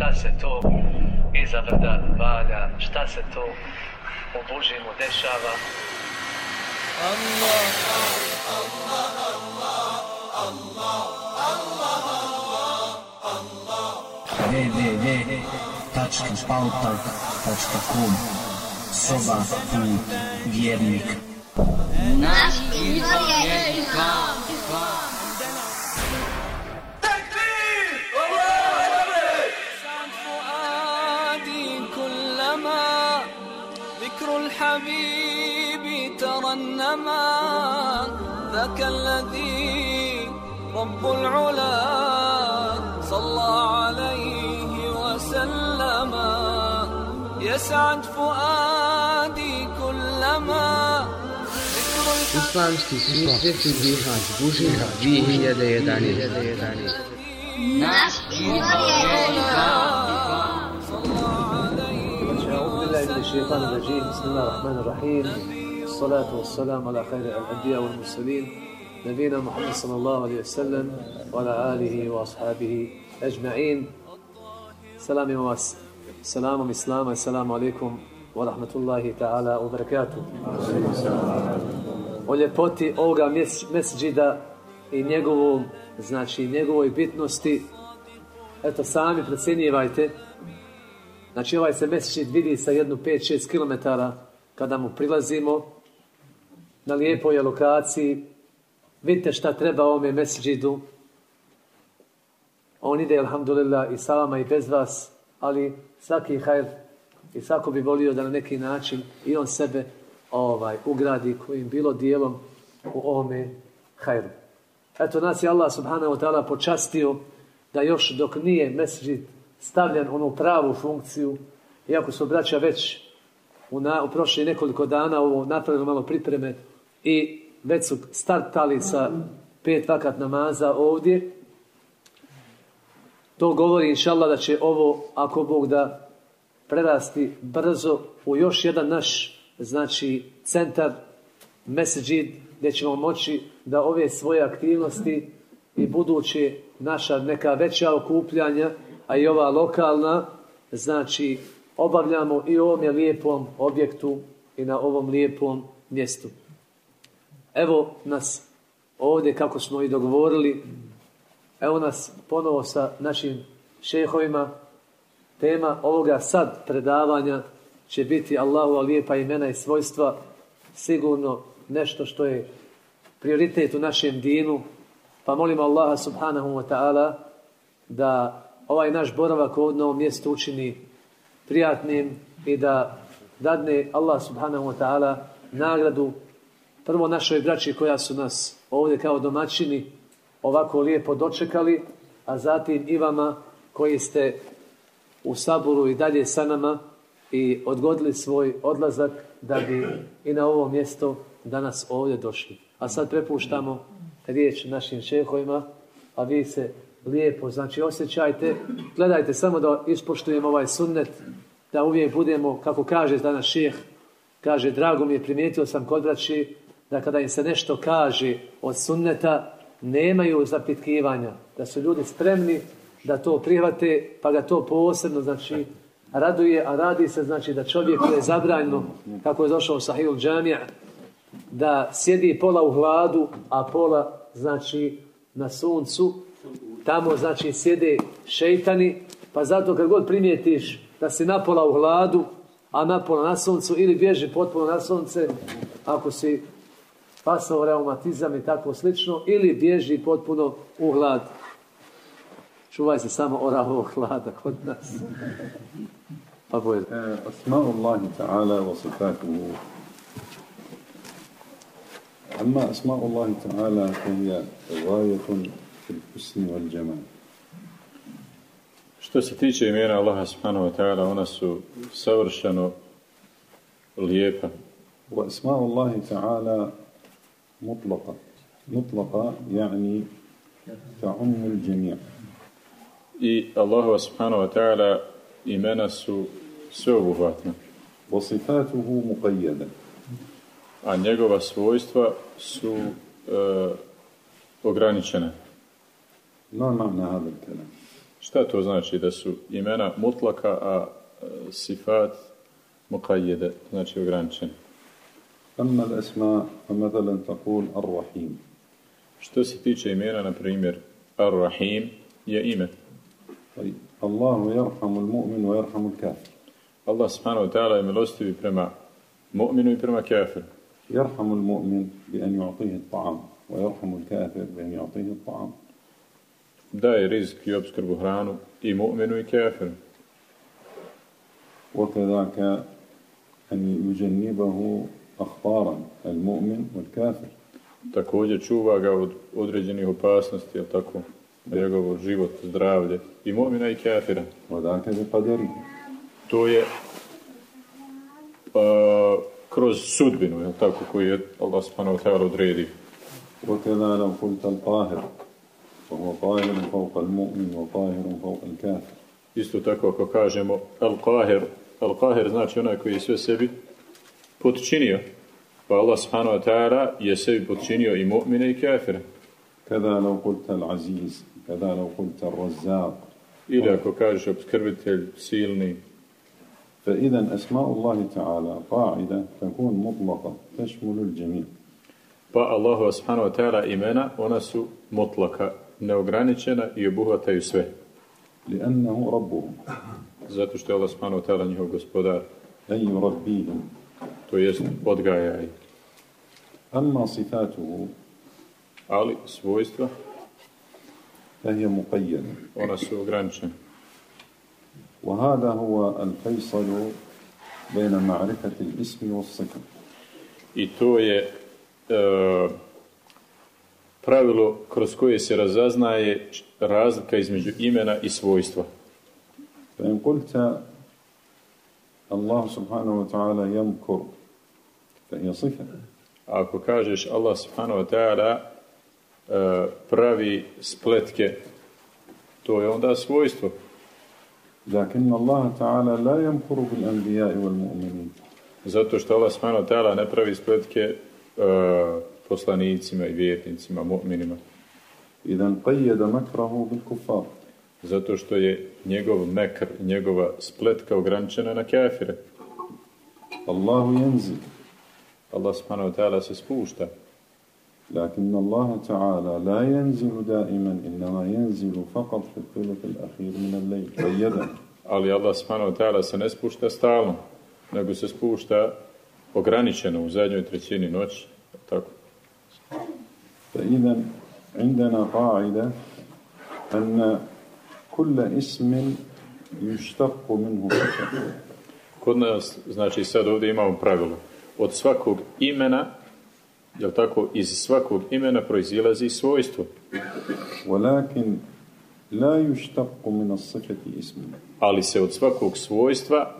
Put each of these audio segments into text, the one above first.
šta se to iza brda valja, šta se to u Božjemu dešava. Allah, Allah, Allah, Allah, Allah, Allah, www.pautalk.com Soba put vjernik. Naš izvor je Islam الحبيب ترنما ذاك الذي رب العلا صلى عليه وسلم يسعد فؤادي كلما Islamski susreti Bihać Bužina 2011. Naš izvor je الشيطان الرجيم بسم الله الرحمن الرحيم الصلاة والسلام على خير الأنبياء والمرسلين نبينا محمد صلى الله عليه وسلم وعلى آله وأصحابه أجمعين سلام واس سلام إسلام السلام عليكم ورحمة الله تعالى وبركاته O ljepoti ovoga mesđida i njegovom, znači njegovoj bitnosti, eto sami procjenjivajte Znači ovaj se mesečit vidi sa jednu 5-6 km kada mu prilazimo na lijepoj lokaciji. Vidite šta treba ovome mesečidu. On ide, alhamdulillah, i sa vama i bez vas, ali svaki hajr i svako bi volio da na neki način i on sebe ovaj ugradi kojim bilo dijelom u ovome hajru. Eto nas je Allah subhanahu wa ta'ala počastio da još dok nije mesečit stavljen onu pravu funkciju, iako su braća već u, na, u prošli nekoliko dana ovo napravili malo pripreme i već su startali sa pet vakat namaza ovdje. To govori inšallah da će ovo, ako Bog da, prerasti brzo u još jedan naš, znači, centar, mesajid, gdje ćemo moći da ove svoje aktivnosti i buduće naša neka veća okupljanja a i ova lokalna, znači obavljamo i u ovom lijepom objektu i na ovom lijepom mjestu. Evo nas ovdje kako smo i dogovorili, evo nas ponovo sa našim šehovima. Tema ovoga sad predavanja će biti Allahu lijepa imena i svojstva sigurno nešto što je prioritet u našem dinu. Pa molimo Allaha subhanahu wa ta'ala da ovaj naš boravak u ovom mjestu učini prijatnim i da dadne Allah subhanahu wa ta'ala nagradu prvo našoj braći koja su nas ovdje kao domaćini ovako lijepo dočekali, a zatim i vama koji ste u saboru i dalje sa nama i odgodili svoj odlazak da bi i na ovo mjesto danas ovdje došli. A sad prepuštamo riječ našim šehovima, a vi se lijepo. Znači osjećajte, gledajte samo da ispoštujemo ovaj sunnet, da uvijek budemo, kako kaže danas šeh, kaže, drago mi je, primijetio sam kod braći, da kada im se nešto kaže od sunneta, nemaju zapitkivanja, da su ljudi spremni da to prihvate, pa ga to posebno, znači, raduje, a radi se, znači, da čovjek je zabranjeno, kako je došao u Sahihul Džamija, da sjedi pola u hladu, a pola, znači, na suncu, Tamo znači sjede šeitani, pa zato kad god primijetiš da si napola u hladu, a napola na suncu ili bježi potpuno na sunce, ako si pasao reumatizam i tako slično, ili bježi potpuno u hlad. Čuvaj se samo orahovog hlada kod nas. Pa bolje. E, asma'ullahi ta'ala wa sifatuhu. Amma asma'ullahi ta'ala koja je فهي غاية što se tiče imena Allaha subhanahu wa ta'ala, ona su savršeno lijepa. وأسماء الله تعالى مطلقة مطلقة يعني تعم الجميع I Allah subhanahu wa ta'ala imena su sveobuhvatna. وصفاته مقيدة a njegova svojstva su uh, ograničene. ما معنى هذا الكلام؟ Šta to znači da su imena mutlaka, a e, sifat muqayyade, znači ograničeni? أما الأسماء فمثلا تقول الرحيم Što se tiče imena, na primjer, Ar-Rahim je ime. طيب الله يرحم المؤمن ويرحم الكافر Allah subhanahu wa ta'ala je milostivi prema mu'minu i prema kafiru. يرحم المؤمن بأن يعطيه الطعام ويرحم الكافر بأن يعطيه الطعام Daje rizik i obskrbu hranu i mu'minu i kafiru. وكذاك أن يجنبه أخطارا المؤمن والكافر Također čuva ga od određenih opasnosti, jel tako, na njegov život, zdravlje i mu'mina i kafira. وذاك بقدره To je a, kroz sudbinu, jel tako, koju je Allah subhanahu wa ta'ala odredi. وكذا لو قلت القاهر فهو قاهر فوق المؤمن وقاهر فوق الكافر Isto tako ako kažemo Al-Qahir, Al-Qahir znači onaj koji je sve sebi potčinio. Pa Allah subhanahu wa ta'ala je sebi potčinio i mu'mine i kafire. كذا لو قلت العزيز كذا لو قلت الرزاق Ili ako kažeš obskrbitelj, silni, فإذا أسماء الله تعالى قاعدة تكون مطلقة تشمل الجميع pa Allahu subhanahu wa ta'ala imena, ona su mutlaka, neograničena i obuhvataju sve. لأنه ربهم Zato što je Allah subhanahu wa ta'ala njihov gospodar, أي يربيهم to jest odgaja ih. أما صفاته Ali svojstva, فهي مقيدة ona su ograničena. وهذا هو الفيصل بين معرفة الاسم والصفة I to je e, pravilo kroz koje se razaznaje razlika između imena i svojstva. فإن قلت الله سبحانه وتعالى يمكر فهي صفة A ako kažeš Allah subhanahu wa ta'ala e, pravi spletke, to je onda svojstvo. لكن الله تعالى لا يمكر بالأنبياء والمؤمنين Zato što Allah subhanahu wa ta'ala ne pravi spletke e, poslanicima i vjernicima, mu'minima. إذا قيد مكره بالكفار Zato što je njegov mekr, njegova spletka ograničena na kafire. الله ينزل Allah subhanahu wa ta'ala se spušta. لكن الله تعالى لا ينزل دائما إنما ينزل فقط في الثلث الأخير من الليل قيدا Ali Allah subhanahu wa ta'ala se ne spušta stalno, nego se spušta ograničeno u zadnjoj trećini noći. Tako. فإذا عندنا قاعدة أن كل اسم يشتق منه صفة Kod nas, znači sad ovdje imamo pravilo. Od svakog imena, jel tako, iz svakog imena proizilazi svojstvo. ولكن لا يشتق من الصفة اسم Ali se od svakog svojstva,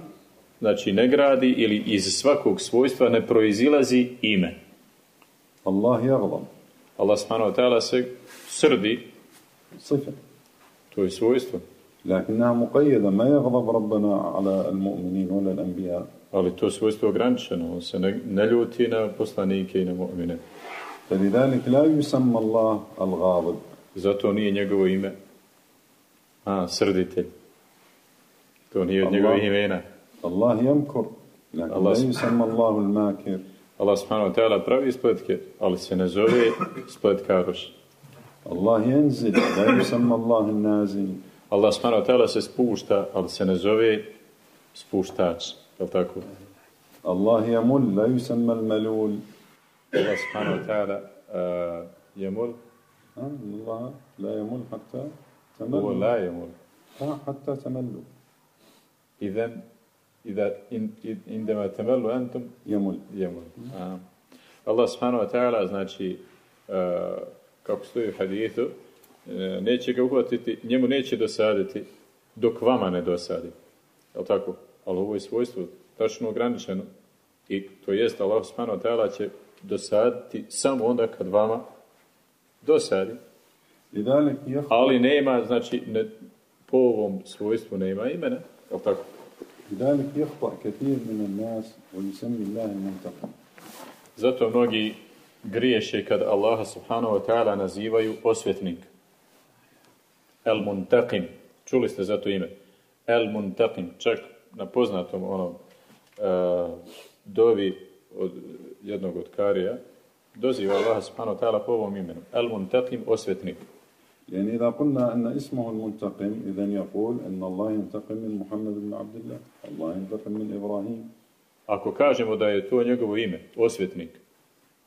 znači ne gradi ili iz svakog svojstva ne proizilazi ime. الله يغضب Allah subhanahu wa ta'ala se srdi, صفة to je svojstvo. لكنها مقيدة ما يغضب ربنا على المؤمنين ولا الأنبياء Ali to svojstvo je ograničeno, on se ne, ne ljuti na poslanike i na mu'mine. فلذلك لا يسمى الله الغاضب Zato nije njegovo ime, a, srditelj. To nije od Allah. njegovih imena. الله يمكر لكن الله لا سبحانه. يسمى الله الماكر Allah subhanahu wa ta'ala pravi spletke, ali se ne zove spletkaroš. الله ينزل لا يسمى الله النازل Allah subhanahu wa ta'ala se spušta, ali se ne zove spuštač. Je li tako? الله يمل لا يسمى الملول Allah subhanahu wa ta'ala uh, jemul, ها؟ الله لا يمل حتى ovo تملوا la jemul. ها، حتى تملوا Idem, ida, in, in, indema temelu entum, يمل jemul. A. Allah subhanahu wa ta'ala, znači, uh, kako stoji u hadithu, uh, neće ga uhvatiti, njemu neće dosaditi dok vama ne dosadi. Je li tako? Ali ovo je svojstvo tačno ograničeno. I to jest Allah subhanahu wa ta'ala će dosaditi samo onda kad vama dosadi. لذلك يخطأ Ali nema, znači, ne, po ovom svojstvu nema imena. Je li tako? لذلك يخطأ كثير من الناس ويسمي الله المنتقم Zato mnogi griješe kad Allaha subhanahu wa ta'ala nazivaju osvetnik. El muntaqim. Čuli ste za to ime. El Muntaqim, čak na poznatom onom uh, dovi od jednog od karija, doziva Allah subhanahu wa ta'ala po ovom imenu. El Muntaqim, osvetnik. يعني إذا قلنا أن اسمه المنتقم إذا يقول أن الله ينتقم من محمد بن عبد الله الله ينتقم من إبراهيم Ako kažemo da je to njegovo ime, osvetnik,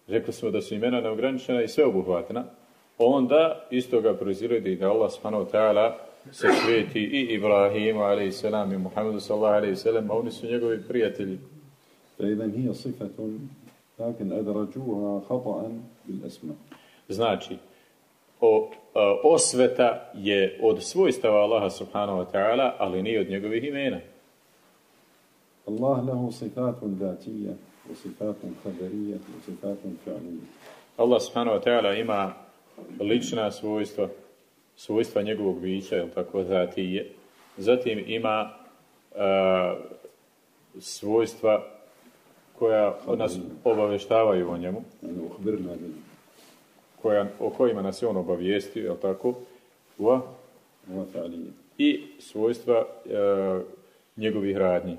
rekli smo da su imena neograničena i sveobuhvatna, onda iz toga proizirodi da Allah subhanahu ta'ala se sveti i Ibrahimu a.s. i Muhammedu sallallahu a.s. a oni su njegovi prijatelji. فإذا هي صفة لكن أدرجوها خطأ بالأسماء Znači, o, osveta je od svojstava Allaha subhanahu wa ta'ala, ali nije od njegovih imena. Allah lahu sifatun datija, sifatun kadarija, sifatun fa'lija. Allah subhanahu wa ta'ala ima lična svojstva, svojstva njegovog bića, jel tako, datije. Zatim ima uh, svojstva koja nas obaveštavaju o njemu koja, o kojima nas je on obavijestio, jel tako? Ua? I svojstva e, njegovih radnji,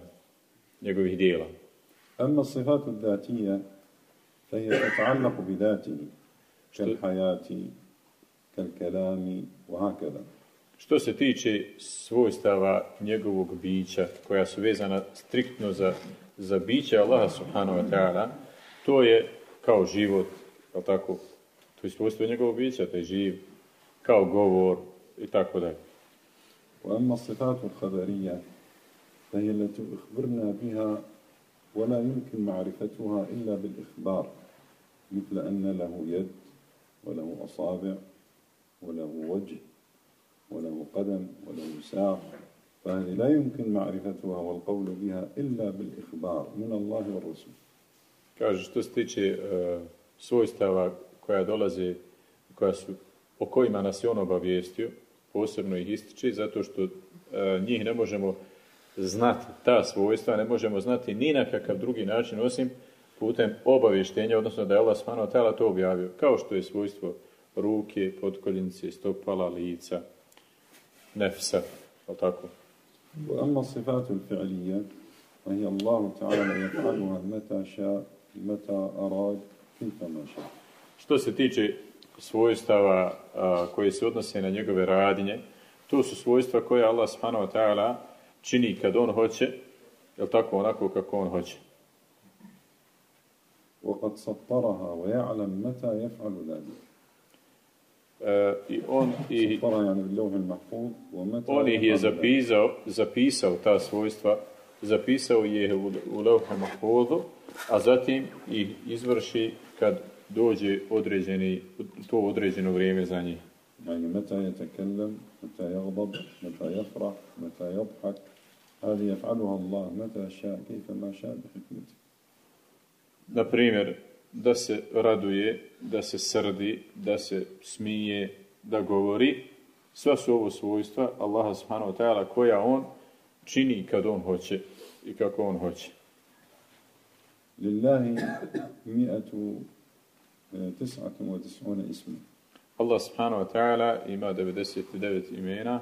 njegovih dijela. Amma sifatu datija, fe je ta'allaku bi dhatihi, kal hajati, kal kalami. Što se tiče svojstava njegovog bića, koja su vezana striktno za, za biće Allaha subhanahu wa ta'ala, to je kao život, jel tako, svojstvo njegovog bića, to je živ, kao govor i tako dalje. وأما الصفات الخبرية فهي التي أخبرنا بها ولا يمكن معرفتها إلا بالإخبار مثل أن له يد وله أصابع وله وجه وله قدم وله ساق فهذه لا يمكن معرفتها والقول بها إلا بالإخبار من الله والرسول Kaže, što se tiče e, svojstava koja dolaze, koja su, o kojima nas je on obavijestio, posebno ih ističe, zato što e, njih ne možemo znati, ta svojstva ne možemo znati ni na kakav drugi način, osim putem obavještenja, odnosno da je Allah subhanahu wa ta'ala to objavio, kao što je svojstvo ruke, potkoljenice, stopala, lica, nefsa, je tako? وأما الصفات الفعلية فهي الله تعالى يفعلها متى شاء متى أراد كيفما شاء Što se tiče svojstava a, koje se odnose na njegove radnje, to su svojstva koje Allah subhanahu wa ta'ala čini kad on hoće, jel tako, onako kako on hoće. وقد سطرها ويعلم متى يفعل ذلك E, I on, i, سطرها يعني باللوح المحفوظ ومتى on ih je يفعل ذلك. zapisao, zapisao ta svojstva, zapisao je u, u Leuhu Mahfuzu, a zatim ih izvrši kad dođe određeni, to određeno vrijeme za njih. Znači, meta yetekellem, meta jagdab, meta jefrah, meta jabhak, hadi jef'aluha Allah, meta ša, kejfe ma ša, bihikmeti. Na primjer, da se raduje, da se srdi, da se smije, da govori, sva su ovo svojstva Allaha subhanahu wa ta'ala koja on čini kad on hoće i kako on hoće. Lillahi mi'atu 99 wa. Allah subhanahu wa ta'ala ima 99 imena.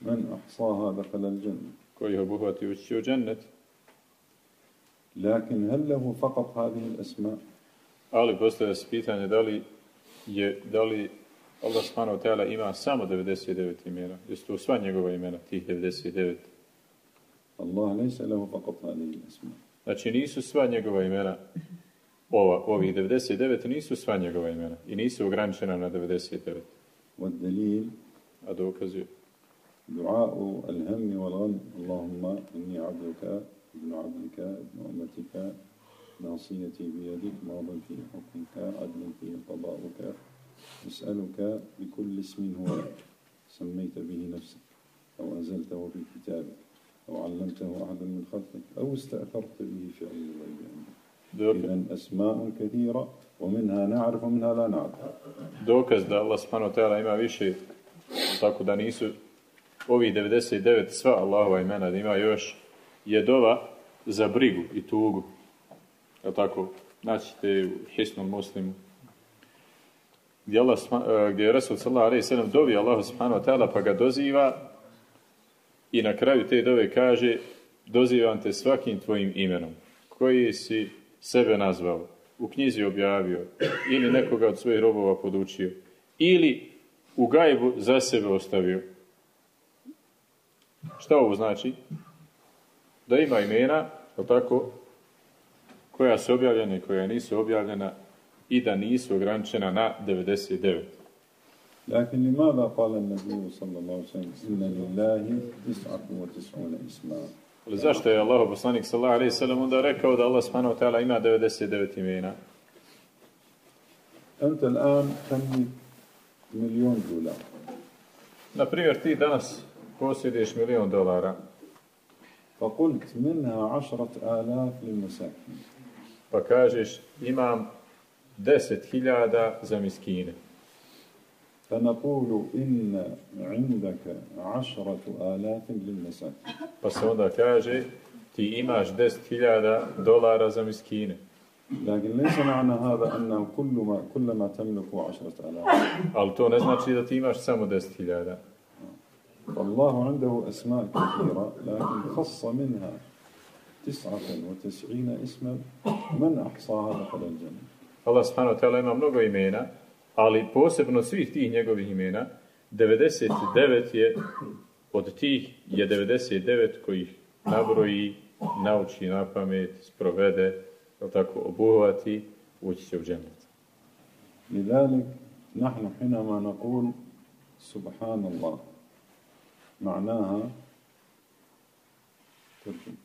Men ahsaha dakhala al-jannah. Koji obuhvati ući u džennet. Lakin hel lehu faqat hadhihi al-asma? Ali postavlja se pitanje da li je da li Allah subhanahu wa ta'ala ima samo 99 imena. Jesu to sva njegova imena, tih 99. Allah nisa lehu faqat hadih al-asma. Znači nisu sva njegova imena ova, ovih 99 nisu sva njegova imena i nisu ograničena na 99. والدليل je. دعاء الهم والغم اللهم إني عبدك ابن عبدك ابن أمتك ناصيتي بيدك ماض في حكمك عدل في قضاؤك أسألك بكل اسم هو سميت به نفسك أو أنزلته في كتابك أو علمته أحدا من خلقك أو استأثرت به في علم الغيب عندك إذا أسماء كثيرة ومنها نعرف ومنها لا نعرف dokaz da Allah subhanahu wa ta'ala ima više, tako da nisu ovih 99 sva Allahova imena, da ima još je dova za brigu i tugu. Je tako? Naćite u Hisnom muslimu. Gdje, Allah, subha- eh, gdje je Rasul sallallahu alaihi sallam dovi Allah subhanahu wa ta'ala pa ga doziva I na kraju te dove kaže dozivam te svakim tvojim imenom koji si sebe nazvao, u knjizi objavio ili nekoga od svojih robova podučio ili u gajbu za sebe ostavio. Šta ovo znači? Da ima imena, je tako, koja su objavljena i koja nisu objavljena i da nisu ograničena na 99. لكن لماذا قال النبي صلى الله عليه وسلم إن لله تسعة وتسعون اسما ali zašto je Allah poslanik sallallahu alejhi ve sellem onda rekao da Allah subhanahu wa ta'ala ima 99 imena? Anta l'an tani milion dolara. Na primjer, ti danas posjeduješ milion dolara. Pa kult minha 10000 alaf. Pa kažeš, imam deset hiljada za miskine. فنقول إن عندك عشرة آلاف للمساكين Pa se onda kaže ti imaš 10.000 dolara za miskine. لكن ليس معنى هذا أنه كل ما كلما تملك عشرة آلاف. Ali to ne znači da ti imaš samo 10.000. والله عنده أسماء كثيرة لكن خص منها تسعة وتسعين اسما. من أحصاها دخل الجنة؟ Allah subhanahu wa ta'ala ima mnogo imena, ali posebno od svih tih njegovih imena, 99 je, od tih je 99 kojih nabroji, nauči na pamet, sprovede, jel tako, obuhvati, ući će u džennet. لذلك نحن حينما نقول سبحان الله معناها ترجم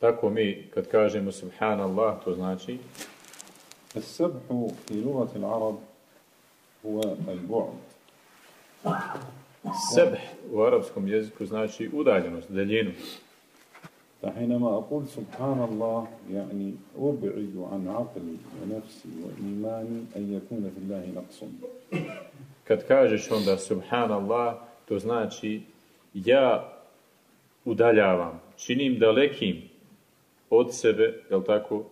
Tako mi, kad kažemo subhanallah, to znači السبح في لغة العرب هو البعد sebh u arapskom jeziku znači udaljenost, daljinu. فحينما أقول سبحان الله يعني أبعد عن عقلي ونفسي وإيماني أن يكون في الله نقص Kad kažeš onda subhanallah, to znači ja udaljavam, činim dalekim od sebe, jel tako,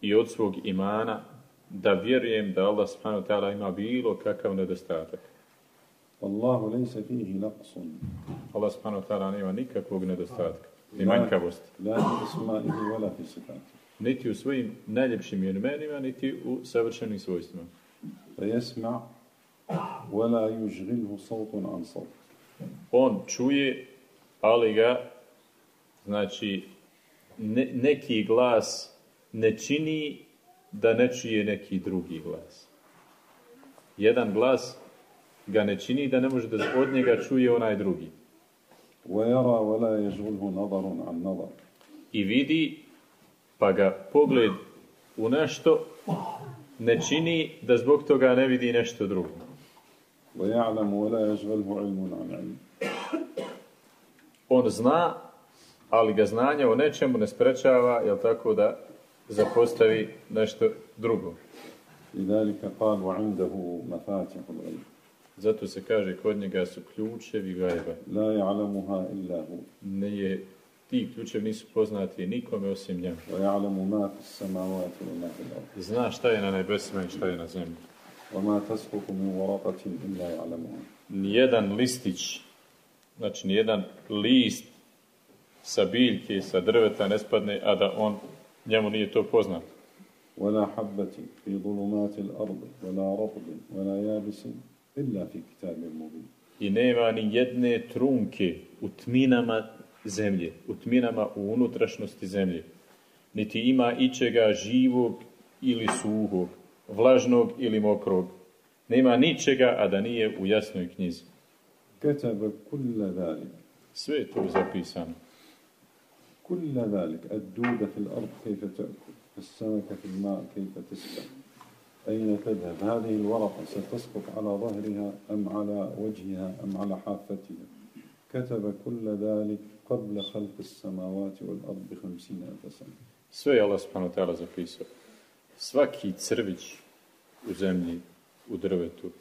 i od svog imana, da vjerujem da Allah subhanahu ta'ala ima bilo kakav nedostatak. Allahu lejse fihi naqsun. Allah subhanahu ta'ala nema nikakvog nedostatka, ah, ni manjkavost. La isma ili wala fi. Niti u svojim najljepšim imenima, niti u savršenim svojstvima. Da jesma wala yujgilhu sautun an saut. On čuje, ali ga znači ne, neki glas ne čini da ne čuje neki drugi glas. Jedan glas ga ne čini da ne može da od njega čuje onaj drugi. I vidi, pa ga pogled u nešto ne čini da zbog toga ne vidi nešto drugo. On zna, ali ga znanje o nečemu ne sprečava, jel tako da zapostavi nešto drugo. لذلك قال وعنده مفاتح الغيب Zato se kaže kod njega su ključevi gajba. لا يعلمها إلا هو Ne je, ti ključevi nisu poznati nikome osim njemu. ويعلم ما في السماوات وما في الأرض Zna šta je na nebesima i šta je na zemlji. وما تسقط من ورقة إلا يعلمها Nijedan listić, znači nijedan list sa biljke, sa drveta ne spadne, a da on, njemu nije to poznato. ولا حبة في ظلمات الأرض ولا رطب ولا يابس إلا في كتاب مبين I nema ni jedne trunke u tminama zemlje, u tminama u unutrašnosti zemlje. Niti ima ičega živog ili suhog, vlažnog ili mokrog. Nema ničega, a da nije u jasnoj knjizi. كتب كل ذلك Sve je to zapisano. كل ذلك الدودة في الأرض كيف تأكل السمكة في الماء كيف تسبح أين تذهب هذه الورقة ستسقط على ظهرها أم على وجهها أم على حافتها كتب كل ذلك قبل خلق السماوات والأرض بخمسين ألف سنة Sve je Allah subhanahu ta'ala zapisao. Svaki crvić u zemlji, u drvetu,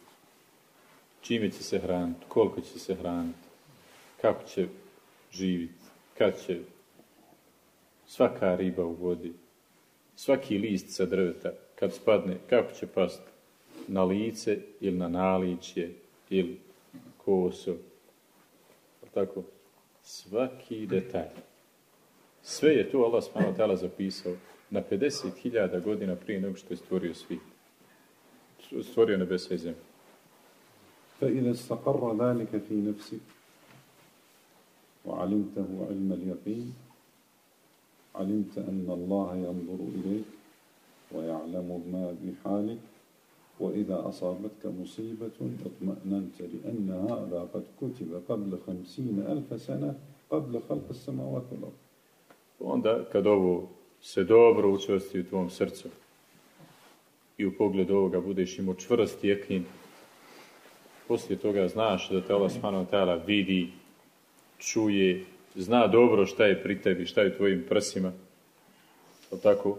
čime će se hraniti, koliko će se hraniti, kako će živjeti, kad će svaka riba u vodi, svaki list sa drveta, kad spadne, kako će pasti, na lice ili na naličje ili koso. Jel Tako? Svaki detalj. Sve je tu Allah subhanahu wa ta'ala zapisao na 50.000 godina prije nego što je stvorio svijet. Stvorio nebesa i zemlju. فإذا استقر ذلك في نفسك وعلمته علم اليقين علمت أن الله ينظر إليك ويعلم ما بحالك وإذا أصابتك مصيبة اطمأننت لأن هذا قد كتب قبل خمسين ألف سنة قبل خلق السماوات والأرض وعند كدوبو سدوبرو وشوستي توم سرцо i u pogledu ovoga budeš imao čvrst jekin. Poslije toga znaš da te Allah vidi, čuje, zna dobro šta je pri tebi, šta je u tvojim prsima. Je tako?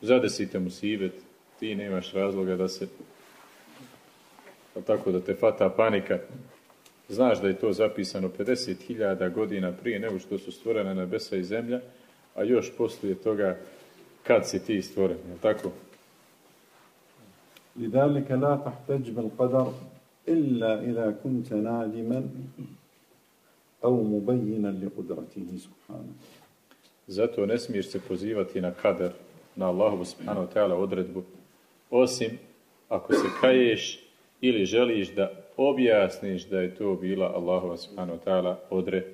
Zadesite mu sibet, ti nemaš razloga da se je tako da te fata panika. Znaš da je to zapisano 50.000 godina prije nego što su stvorene nebesa i zemlja, a još poslije toga kad si ti stvoren, je tako? لذلك لا تحتج بالقدر إلا إذا كنت نادما أو مبينا لقدرته سبحانه Zato ne smiješ se pozivati na kader, na Allahu subhanahu wa ta'ala odredbu, osim ako se kaješ ili želiš da objasniš da je to bila Allahu subhanahu wa ta'ala odre,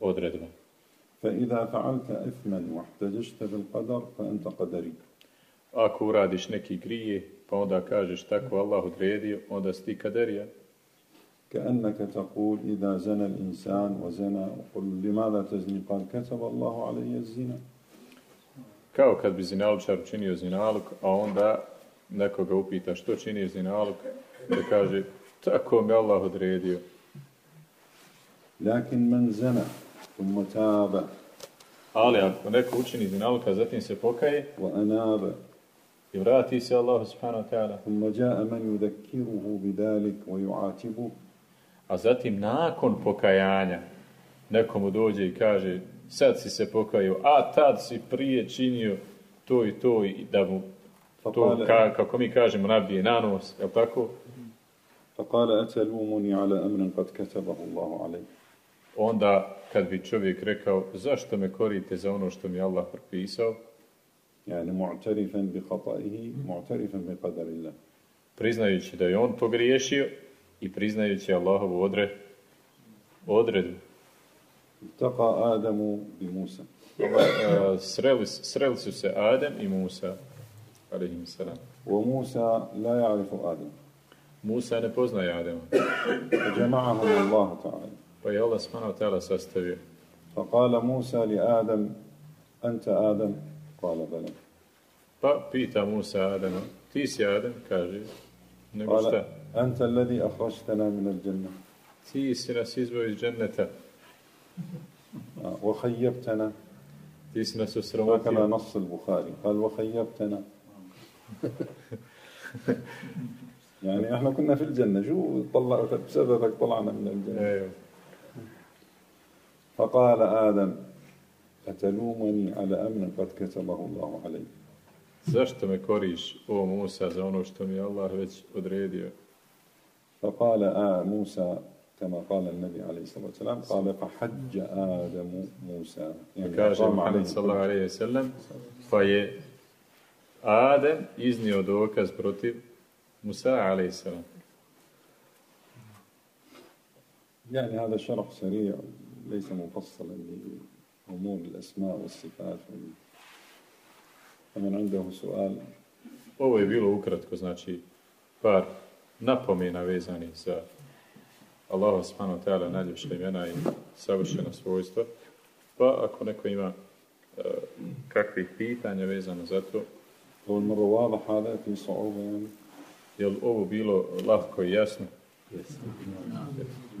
odredba. فإذا فعلت إثما واحتججت بالقدر فأنت قدري Ako uradiš neki grije, pa onda kažeš tako Allah odredio, onda si ti kaderija. كأنك تقول إذا زنى الإنسان وزنى وقل لماذا تزني قال كتب الله علي الزنا Kao kad bi zinalčar učinio zinaluk, a onda nekoga upita što činiš zinaluk, da kaže tako mi Allah odredio. لكن من زنى ثم تاب Ali ako neko učini zinaluk, a zatim se pokaje وأناب i vrati se Allahu subhanahu wa ta'ala, ثم جاء من يذكره بذلك ويعاتبه a zatim nakon pokajanja nekomu dođe i kaže sad si se pokajao, a tad si prije činio to i to i da mu to, فقال, ka, kako mi kažemo, nabije na nos, je tako? فقال أتلومني على أمر قد كتبه الله علي Onda kad bi čovjek rekao zašto me korite za ono što mi je Allah propisao, يعني معترفا بخطئه معترفا بقدر الله priznajući da je on pogriješio i priznajući Allahovu odre, odredu. Tako Adamu i Musa. E, sreli, sreli su se Adam i Musa. Alihim salam. O Musa la ja'rifu Adam. Musa ne poznaje Adema. Jama'ahu Allah ta'ala. Pa je Allah subhanahu ta'ala sastavio. Pa kala Musa li Adam, anta Adam, kala bela. Pa pita Musa Adema, ti si Adam, kaže. Nego šta? أنت الذي أخرجتنا من الجنة. Ti si nas izveo iz dženneta, آه، وخيبتنا. Ti si nas هكذا osramotio. نص البخاري. قال وخيبتنا. يعني إحنا كنا في الجنة. شو طلع بسببك طلعنا من الجنة؟ Evo, فقال آدم أتلومني على أمر قد كتبه الله علي؟ Zašto me koriš, o Musa, za ono što mi je Allah već odredio? فقال آه موسى كما قال النبي عليه الصلاة والسلام قال فحج آدم موسى. يعني Kaže عليه Muhammed sallallahu alaihi wa sallam, pa je Adem iznio dokaz protiv Musa alaihi salam. يعني هذا شرح سريع ليس مفصلا لأمور الأسماء والصفات. فمن عنده سؤال. Ovo je bilo ukratko, znači par napomena vezani za Allah subhanahu ta'ala najljepša imena i savršena svojstva. Pa ako neko ima e, kakvih pitanja vezano za to, je li ovo bilo lahko i jasno?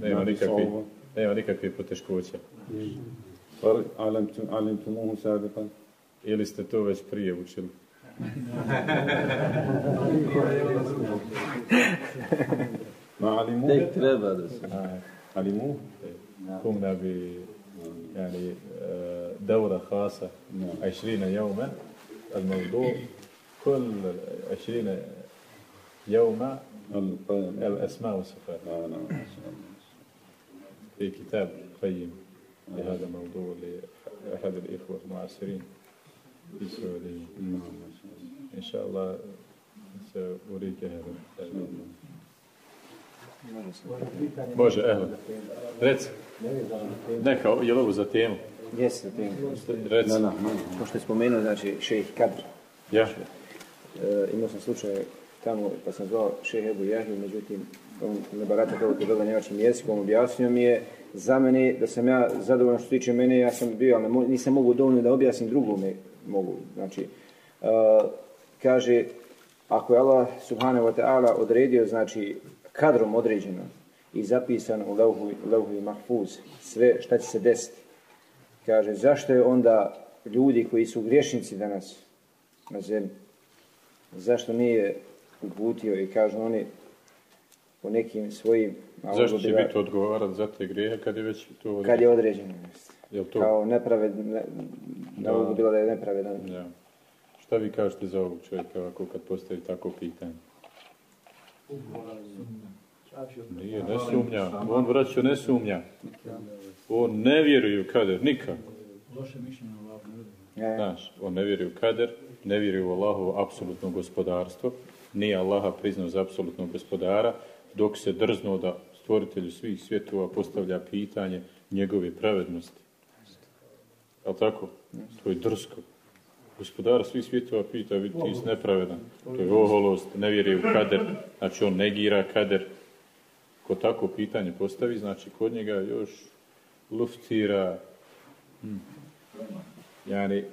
Nema nikakvih, nema nikakvih poteškoća. Ili ste to već prije učili? ما علموه se... علموه قمنا ب يعني دورة خاصة 20 يوما الموضوع كل 20 يوما الأسماء والصفات في كتاب قيم لهذا الموضوع لأحد الإخوة المعاصرين في السعودية إن شاء الله سأريك هذا Može, evo. Reci. Neka, je li ovo za temu? Jeste, temu. Reci. Pošto je spomenuo, znači, šejh Kadr. Ja. E, imao sam slučaj tamo, pa sam zvao šejh Ebu Jahiju, međutim, on ne barata toliko dobro njemačkim jezikom, objasnio mi je za mene, da sam ja zadovoljan što se tiče mene, ja sam bio, ali ne mo- nisam mogu dovoljno da objasnim drugome, mogu, znači, e, kaže, ako je Allah subhanahu wa ta'ala odredio, znači, kadrom određeno i zapisano u levhu, levhu i mahfuz, sve šta će se desiti, kaže, zašto je onda ljudi koji su griješnici danas na zemlji, zašto nije uputio i kažu oni po nekim svojim... Zašto će biti odgovarat za te grijehe kad je već to... Kad je određeno. Jel to? Kao nepraved, ne, da ovo bi bilo da je nepravedan. Ja. Šta vi kažete za ovog čovjeka ovako kad postavi tako pitanje? Nije, ne sumnja. On vraćao ne sumnja. On ne vjeruje u kader, nikad. Ja, Znaš, on ne vjeruje u kader, ne vjeruje u Allahovo apsolutno gospodarstvo, nije Allaha priznao za apsolutnog gospodara, dok se drznuo da stvoritelju svih svjetova postavlja pitanje njegove pravednosti. Jel tako? To je drsko. Gospodara svih svjetova pita, vidi ti si nepravedan. To je oholost, ne vjeruje u kader, znači on negira kader. Ko tako pitanje postavi, znači kod njega još luftira, Yani,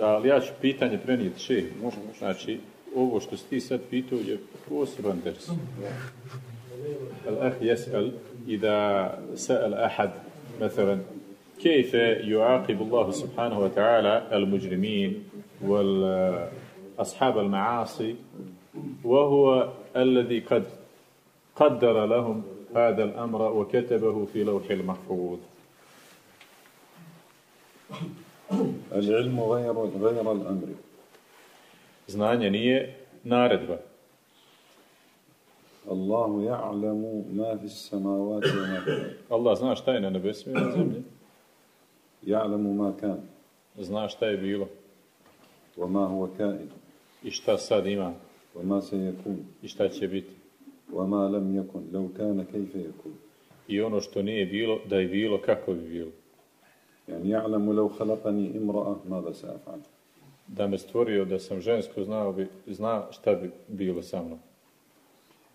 ali ja ću pitanje prenijeti še. Može, može. Znači, ovo što si ti sad pitao je poseban ders. الأخ يسأل إذا سأل أحد مثلا كيف يعاقب الله سبحانه وتعالى المجرمين والأصحاب المعاصي وهو الذي قد قدر لهم هذا الأمر وكتبه في لوح المحفوظ العلم غير غير الأمر Znanje nije naredba. الله يعلم ما في السماوات وما في الأرض Allah zna šta je na nebesima i na zemlji. يعلم ما كان. Zna šta je bilo. وما هو كائن. I šta sad ima. وما سيكون. I šta će biti. وما لم يكن. لو كان كيف يكون. I ono što nije bilo, da je bilo, kako bi bilo. يعني يعلم لو خلقني امرأة ماذا سأفعل. Da me stvorio da sam žensko, znao bi, zna šta bi bilo sa mnom.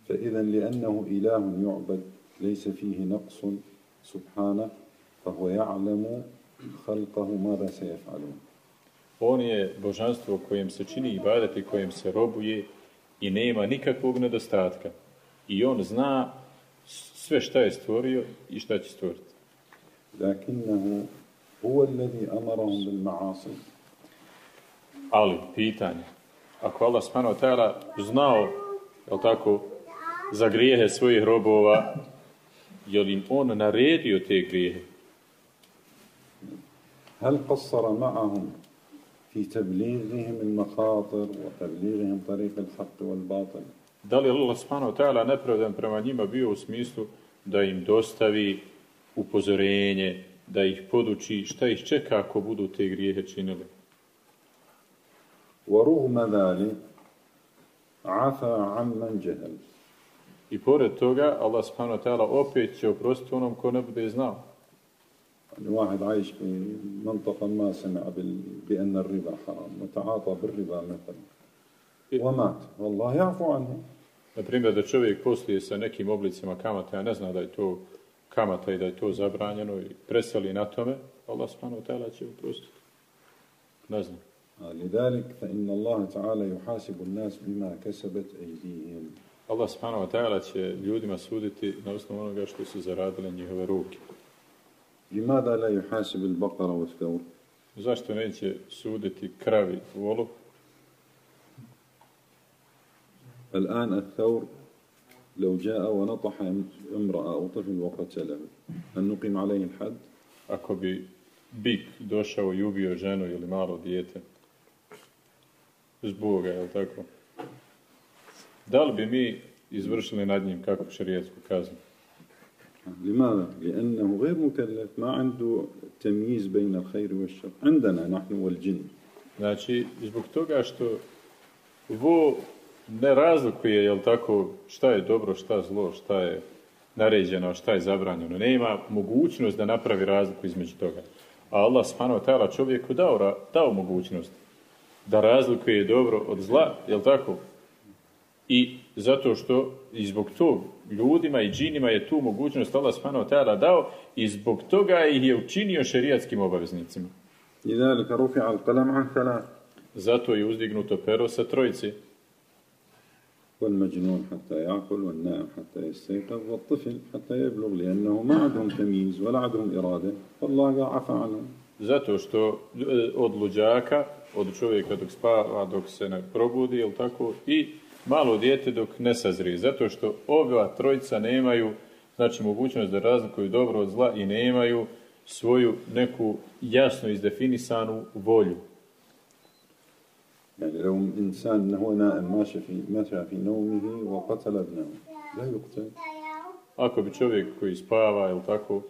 فإذا لأنه إله يعبد ليس فيه نقص سبحانه فهو يعلم خلقه ماذا سيفعلون On je božanstvo kojem se čini ibadet i kojem se robuje i nema nikakvog nedostatka. I on zna sve šta je stvorio i šta će stvoriti. لكنه هو الذي أمرهم بالمعاصي Ali, pitanje, ako Allah subhanahu wa ta'ala znao, jel tako, za grijehe svojih robova, je li im on naredio te grijehe? هل قصر معهم في تبليغهم المخاطر وتبليغهم طريق الحق والباطل Da li je Allah subhanahu wa ta'ala nepravdan prema njima bio u smislu da im dostavi upozorenje, da ih poduči šta ih čeka ako budu te grijehe činili? ورغم ذلك عفى عمن جهل I pored toga, Allah subhanahu wa ta'ala opet će oprostiti onom ko ne bude znao. الواحد عايش في منطقة ما سمع بال... بأن الربا حرام وتعاطى بالربا مثلا ومات والله يعفو عنه Na primjer, da čovjek poslije sa nekim oblicima kamata, a ne zna da je to kamata i da je to zabranjeno i preseli na tome, Allah subhanahu wa ta'ala će oprostiti. Ne znam. لذلك فإن الله تعالى يحاسب الناس بما كسبت أيديهم Allah subhanahu wa ta'ala će ljudima suditi na osnovu onoga što su zaradile njihove ruke. لماذا لا يحاسب البقرة والثور Zašto neće suditi kravi volu? الآن الثور لو جاء ونطح امرأة أو طفل وقتله هل نقيم عليه الحد؟ Ako bi bik došao i ubio ženu ili malo dijete, zbog ga, je li tako? Da li bi mi izvršili nad njim kakvu šarijetsku kaznu? لماذا؟ لأنه غير مكلف ما عنده تمييز بين الخير والشر عندنا نحن والجن Znači, zbog toga što vo ne razlikuje, jel tako, šta je dobro, šta zlo, šta je naređeno, šta je zabranjeno. Nema mogućnost da napravi razliku između toga. A Allah subhanahu wa ta'ala čovjeku dao, ra- dao mogućnost da razlikuje dobro od zla, jel tako? I zato što i zbog tog ljudima i džinima je tu mogućnost Allah subhanahu wa ta'ala dao i zbog toga ih je učinio šerijatskim obaveznicima. لذلك رفع القلم عن ثلاث Zato je uzdignuto pero sa trojici. والمجنون حتى يعقل والنائم حتى يستيقظ والطفل حتى يبلغ لأنه ما عندهم تمييز ولا عندهم إرادة فالله عفى عنهم Zato što e, od luđaka, od čovjeka dok spava, dok se ne probudi, jel tako, i malo dijete dok ne sazrije. Zato što ova trojica nemaju, znači, mogućnost da razlikuju dobro od zla i nemaju svoju neku jasno izdefinisanu volju. يعني لو إنسان هو نائم ماشي في مشى في نومه وقتل ابنه لا يقتل Ako bi čovjek koji spava, jel tako,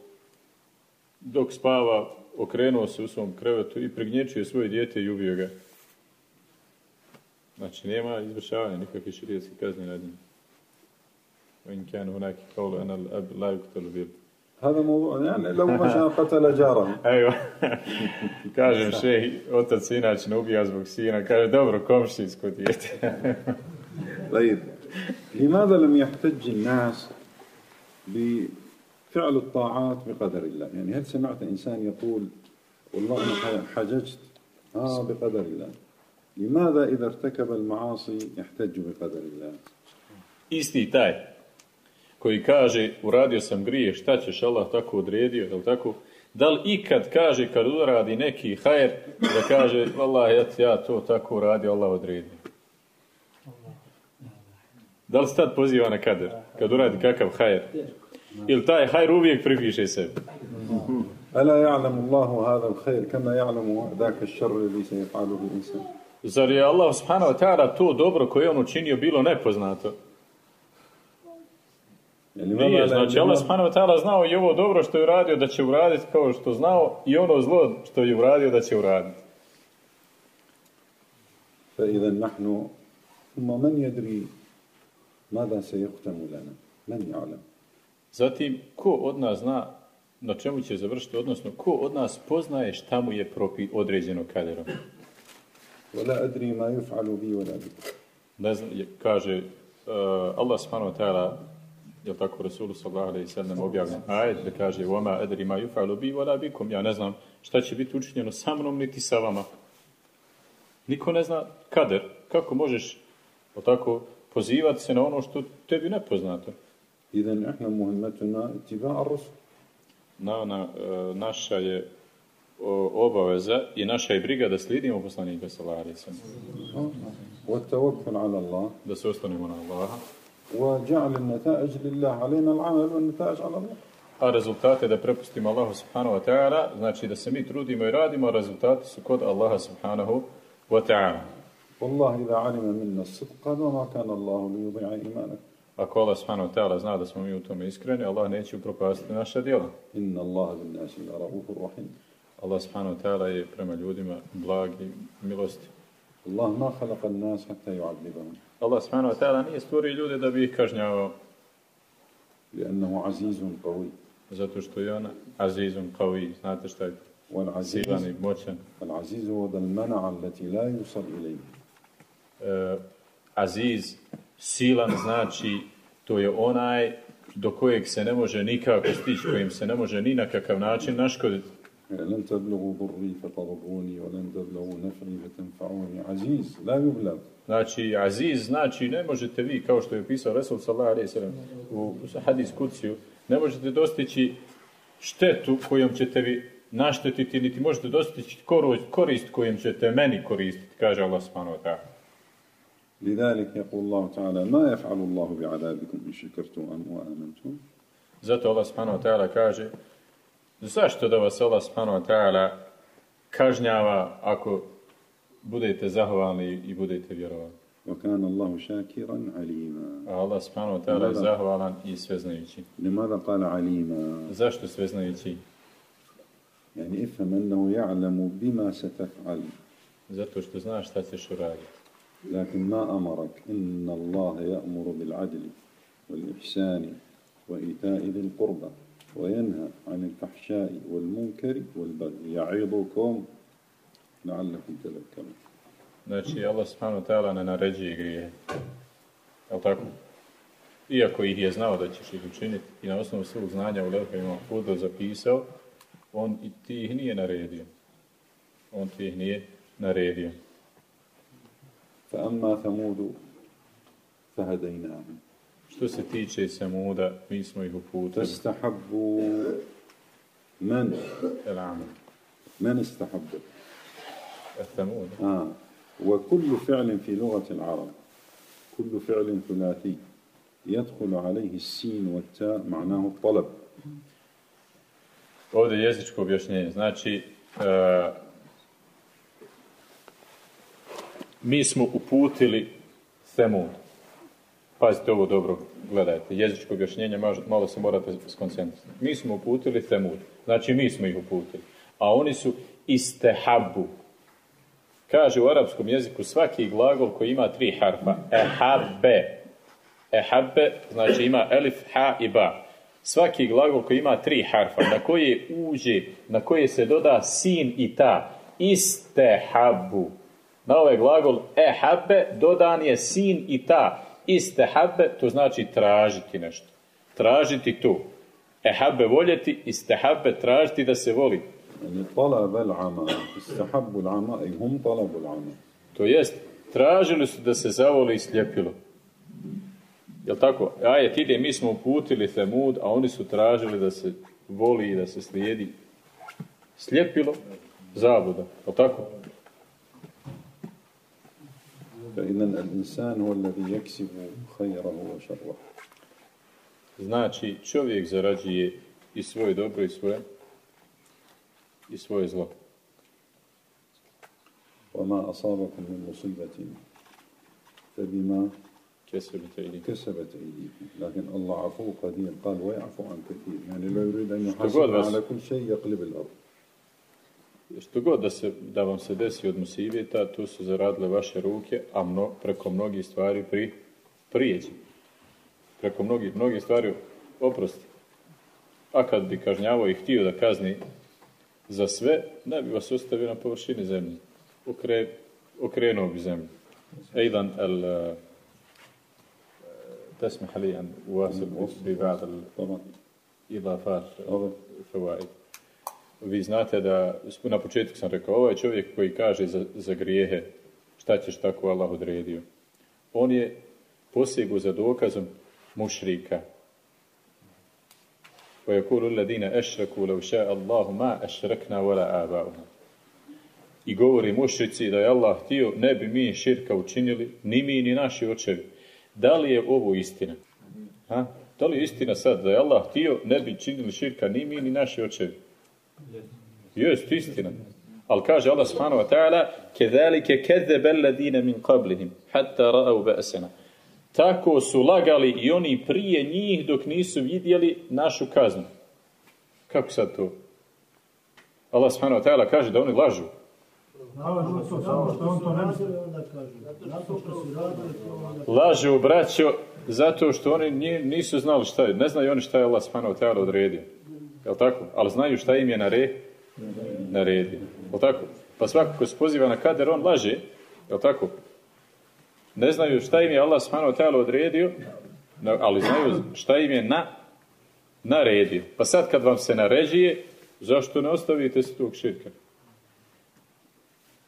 dok spava, okrenuo se u svom krevetu i prignječio svoje dijete i ubio ga. Znači, nema izvršavanja nikakve širijetske kazne nad njim. وإن كان هناك قول أن الأب لا يقتل بالابن هذا موضوع يعني لو مشى قتل جاره Evo, kažem šej, otac inače ne ubija zbog sina, kaže dobro, komšijsko dijete. طيب لماذا لم يحتج الناس بفعل الطاعات بقدر الله يعني هل سمعت إنسان يقول والله أنا حججت آه بقدر الله لماذا إذا ارتكب المعاصي يحتج بقدر الله Isti taj koji kaže uradio sam grije, šta ćeš Allah tako odredio, jel tako? Da li ikad kaže kad uradi neki hajer da kaže Allah ja, ja to tako uradio, Allah odredio. Da li se tad poziva na kader? Kad uradi kakav hajer? Ili taj hajer uvijek pripiše sebi? ألا يعلم الله هذا الخير كما يعلم ذاك الشر الذي سيفعله الإنسان Zar je Allah subhanahu wa ta'ala to dobro koje on učinio bilo nepoznato? يعني Nije, لا- znači Allah subhanahu wa ta'ala znao i ovo dobro što je uradio da će uraditi kao što znao i ono zlo što je uradio da će uraditi. فإذا نحن ثم من يدري ماذا سيختم لنا من يعلم Zatim, ko od nas zna na čemu će završiti, odnosno ko od nas poznaje šta mu je propi određeno kaderom? ولا أدري ما يفعل بي ولا بكم Ne zna, je- kaže uh, Allah subhanahu wa ta'ala je tako Rasulu sallallahu alaihi sallam objavljen ajet da kaže وَمَا أَدْرِ مَا يُفَعَلُ بِي وَلَا بِكُمْ Ja ne znam šta će biti učinjeno sa mnom niti sa vama. Niko ne zna kader. Kako možeš o tako pozivati se na ono što tebi nepoznato? إذا إحنا مهمتنا اتباع الرسل Na, na, e, naša je o, obaveza i naša je briga da slijedimo poslanika sallallahu alaihi sallam. والتوكل على الله Da se ostanemo na Allaha. وجعل النتائج لله علينا العمل والنتائج على الله A rezultate da prepustimo Allahu subhanahu wa ta'ala, znači da se mi trudimo i radimo, a rezultati su kod Allaha subhanahu wa ta'ala. والله إذا علم منا الصدق قال وما كان الله ليضيع إيمانك Ako Allah subhanahu wa ta'ala zna da smo mi u tome iskreni, Allah neće upropastiti naša djela. إن الله بالناس لرؤوف رحيم Allah subhanahu wa ta'ala je prema ljudima blag i milosti. الله ما خلق الناس حتى يعذبهم Allah subhanahu wa ta'ala nije stvorio ljude da bi ih kažnjavao, لأنه عزيز قوي zato što je on azizun qawi, znate šta je والعزيز silan i moćan. العزيز هو ذا المنع التي لا يوصل إليه E, aziz, silan znači to je onaj do kojeg se ne može nikako stići, kojim se ne može ni na kakav način naškoditi. لن تبلغوا ضري فتضروني ولن تبلغوا نفعي فتنفعوني عزيز لا يبلغ Znači, aziz znači ne možete vi, kao što je pisao Resul sallallahu alaihi sallam u hadis kuciju, ne možete dostići štetu kojom ćete vi naštetiti, niti možete dostići korist, kojom ćete meni koristiti, kaže Allah subhanahu wa ta'ala. لذلك يقول الله تعالى ما يفعل الله بعذابكم إن شكرتم أم وآمنتم Zato Allah subhanahu wa ta'ala kaže zašto da vas Allah subhanahu wa ta'ala kažnjava ako budete zahvalni i budete vjerovani. وكان الله شاكرا عليما A Allah subhanahu wa ta'ala je zahvalan i sveznajući. لماذا قال عليما Zašto sveznajući? يعني افهم أنه يعلم بما ستفعل Zato što znaš šta ćeš uraditi. لكن ما أمرك إن الله يأمر بالعدل والإحسان وإيتاء ذي القربى وينهى عن الفحشاء والمنكر والبغي يعظكم لعلكم تذكرون Znači, Allah subhanahu ta'ala ne naređuje grije. Jel tako? Iako ih je znao da ćeš ih učiniti i na osnovu svog znanja u Levhajima Fudo zapisao, on i ti ih nije naredio. On ti ih nije naredio. فأما ثمود فهديناهم Što se tiče Samuda, mi smo ih uputili. فاستحبوا من Elam. من استحبوا Samud. آه. وكل فعل في لغة العرب كل فعل ثلاثي يدخل عليه السين والتاء معناه الطلب Ovdje je jezičko objašnjenje. Znači, e, mi smo uputili Semud. Pazite ovo dobro, gledajte. Jezičko objašnjenje, malo se morate skoncentrirati. Mi smo uputili Semud. Znači, mi smo ih uputili. A oni su istehabu. Kaže u arapskom jeziku svaki glagol koji ima tri harfa. Ehabbe. Ehabbe znači ima elif, ha i ba. Svaki glagol koji ima tri harfa, na koje uđe, na koje se doda sin i ta, istehabu. Na ovaj glagol ehabbe dodan je sin i ta. Istehabbe, to znači tražiti nešto. Tražiti tu. Ehabbe voljeti, istehabbe tražiti da se voli. To jest, tražili su da se zavoli i sljepilo. Jel tako? Ajet ide, mi smo uputili Femud, a oni su tražili da se voli i da se slijedi. Slijepilo zabuda. Jel tako? فإذا الإنسان هو الذي يكسب خيره وشره. Znači, čovjek zarađuje i svoje dobro i svoje i svoje zlo. وما أصابكم من مصيبة فبما Kesebite ili كسبت أيديكم. لكن الله عفو قدير. قال ويعفو عن كثير. يعني لو يريد أن يحاسب. على كل شيء يقلب الأرض. Što god da, se, da vam se desi od musibeta, tu su zaradile vaše ruke, a mno, preko mnogih stvari pri, prijeđe. Preko mnogih, mnogih stvari oprosti. A kad bi kažnjavao i htio da kazni za sve, ne bi vas ostavio na površini zemlje. Okre, okrenuo bi zemlju. Ejdan el... eh, تسمح لي أن أواصل ببعض طبعا الإضافات أوه. vi znate da, na početku sam rekao, ovaj čovjek koji kaže za, za grijehe, šta ćeš tako Allah odredio, on je posjegu za dokazom mušrika. I govori mušrici da je Allah htio, ne bi mi širka učinili, ni mi, ni naši očevi. Da li je ovo istina? Ha? Da li je istina sad da je Allah htio, ne bi činili širka ni mi, ni naši očevi? Jest istina. Ali kaže Allah subhanahu wa ta'ala كَذَلِكَ كَذَّبَ الَّذِينَ مِنْ قَبْلِهِمْ حَتَّى رَأَوْ بَأْسَنَا Tako su lagali i oni prije njih dok nisu vidjeli našu kaznu. Kako sad to? Allah subhanahu wa ta'ala kaže da oni lažu. Kažu to samo što on to ne misli, onda kažu. Zato što si radili to, onda Lažu, braćo, zato što oni nije- nisu znali šta je. Ne znaju oni šta je Allah subhanahu wa ta'ala odredio. Jel tako? Ali znaju šta im je nare, naredio. Jel tako? Pa svako ko se poziva na kader, on laže. Jel tako? Ne znaju šta im je Allah subhanahu odredio, na- ali znaju šta im je na, naredio. Pa sad kad vam se naređuje, zašto ne ostavite se tog širka?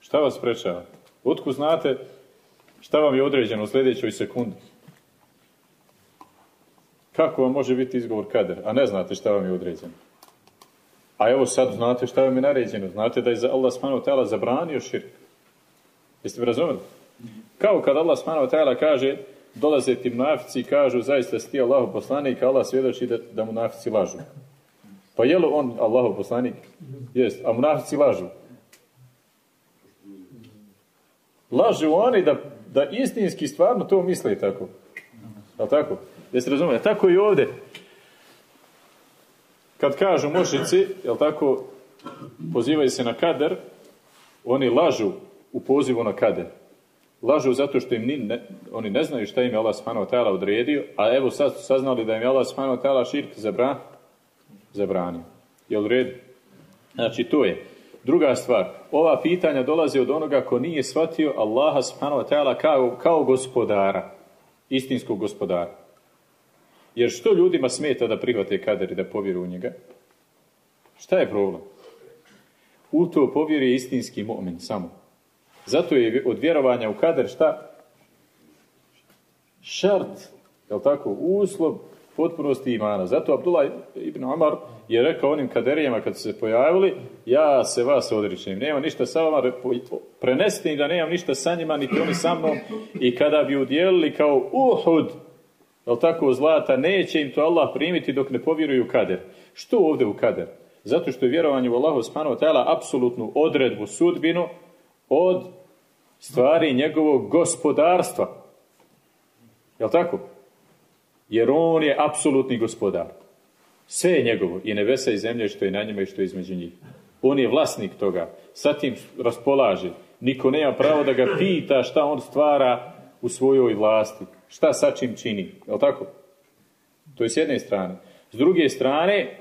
Šta vas sprečava? Otkud znate šta vam je određeno u sljedećoj sekundi? Kako vam može biti izgovor kader, a ne znate šta vam je određeno? A evo sad znate šta vam je naređeno. Znate da je za Allah ta'ala zabranio širk. Jeste mi razumeli? Kao kad Allah ta'ala kaže dolaze ti munafici i kažu zaista si ti Allahu poslanik, Allah svjedoči da, da munafici lažu. Pa je li on Allahu poslanik? Jest, a munafici lažu. Lažu oni da da istinski stvarno to misle tako. Jel tako? Jeste razumijeli? Tako i ovdje. Kad kažu mošnici, jel tako, pozivaju se na kader, oni lažu u pozivu na kader. Lažu zato što im ni, oni ne znaju šta im je Allah subhanahu odredio, a evo sad su saznali da im je Allah subhanahu ta'ala širk zabra, zabranio. Jel u redu? Znači, to je. Druga stvar, ova pitanja dolaze od onoga ko nije shvatio Allaha subhanahu ta'ala kao, kao gospodara, istinskog gospodara. Jer što ljudima smeta da prihvate kader i da povjeruju u njega? Šta je problem? U to povjeruje istinski mu'min samo. Zato je od vjerovanja u kader šta? Šart, jel tako, uslov potpunosti imana. Zato Abdullah ibn Omar je rekao onim kaderijama kad su se pojavili, ja se vas odričem, nema ništa sa vama, prenesite da nemam ništa sa njima, niti oni sa mnom, i kada bi udjelili kao uhud, jel tako, zlata, neće im to Allah primiti dok ne povjeruju kader. Što ovdje u kader? Zato što je vjerovanje u Allahu subhanahu wa apsolutnu odredbu, sudbinu od stvari njegovog gospodarstva. Jel tako? Jer on je apsolutni gospodar. Sve je njegovo, i nebesa i zemlje što je na njima i što je između njih. On je vlasnik toga. Sa tim raspolaže. Niko nema pravo da ga pita šta on stvara u svojoj vlasti. Šta sa čim čini. Jel tako? To je s jedne strane. S druge strane,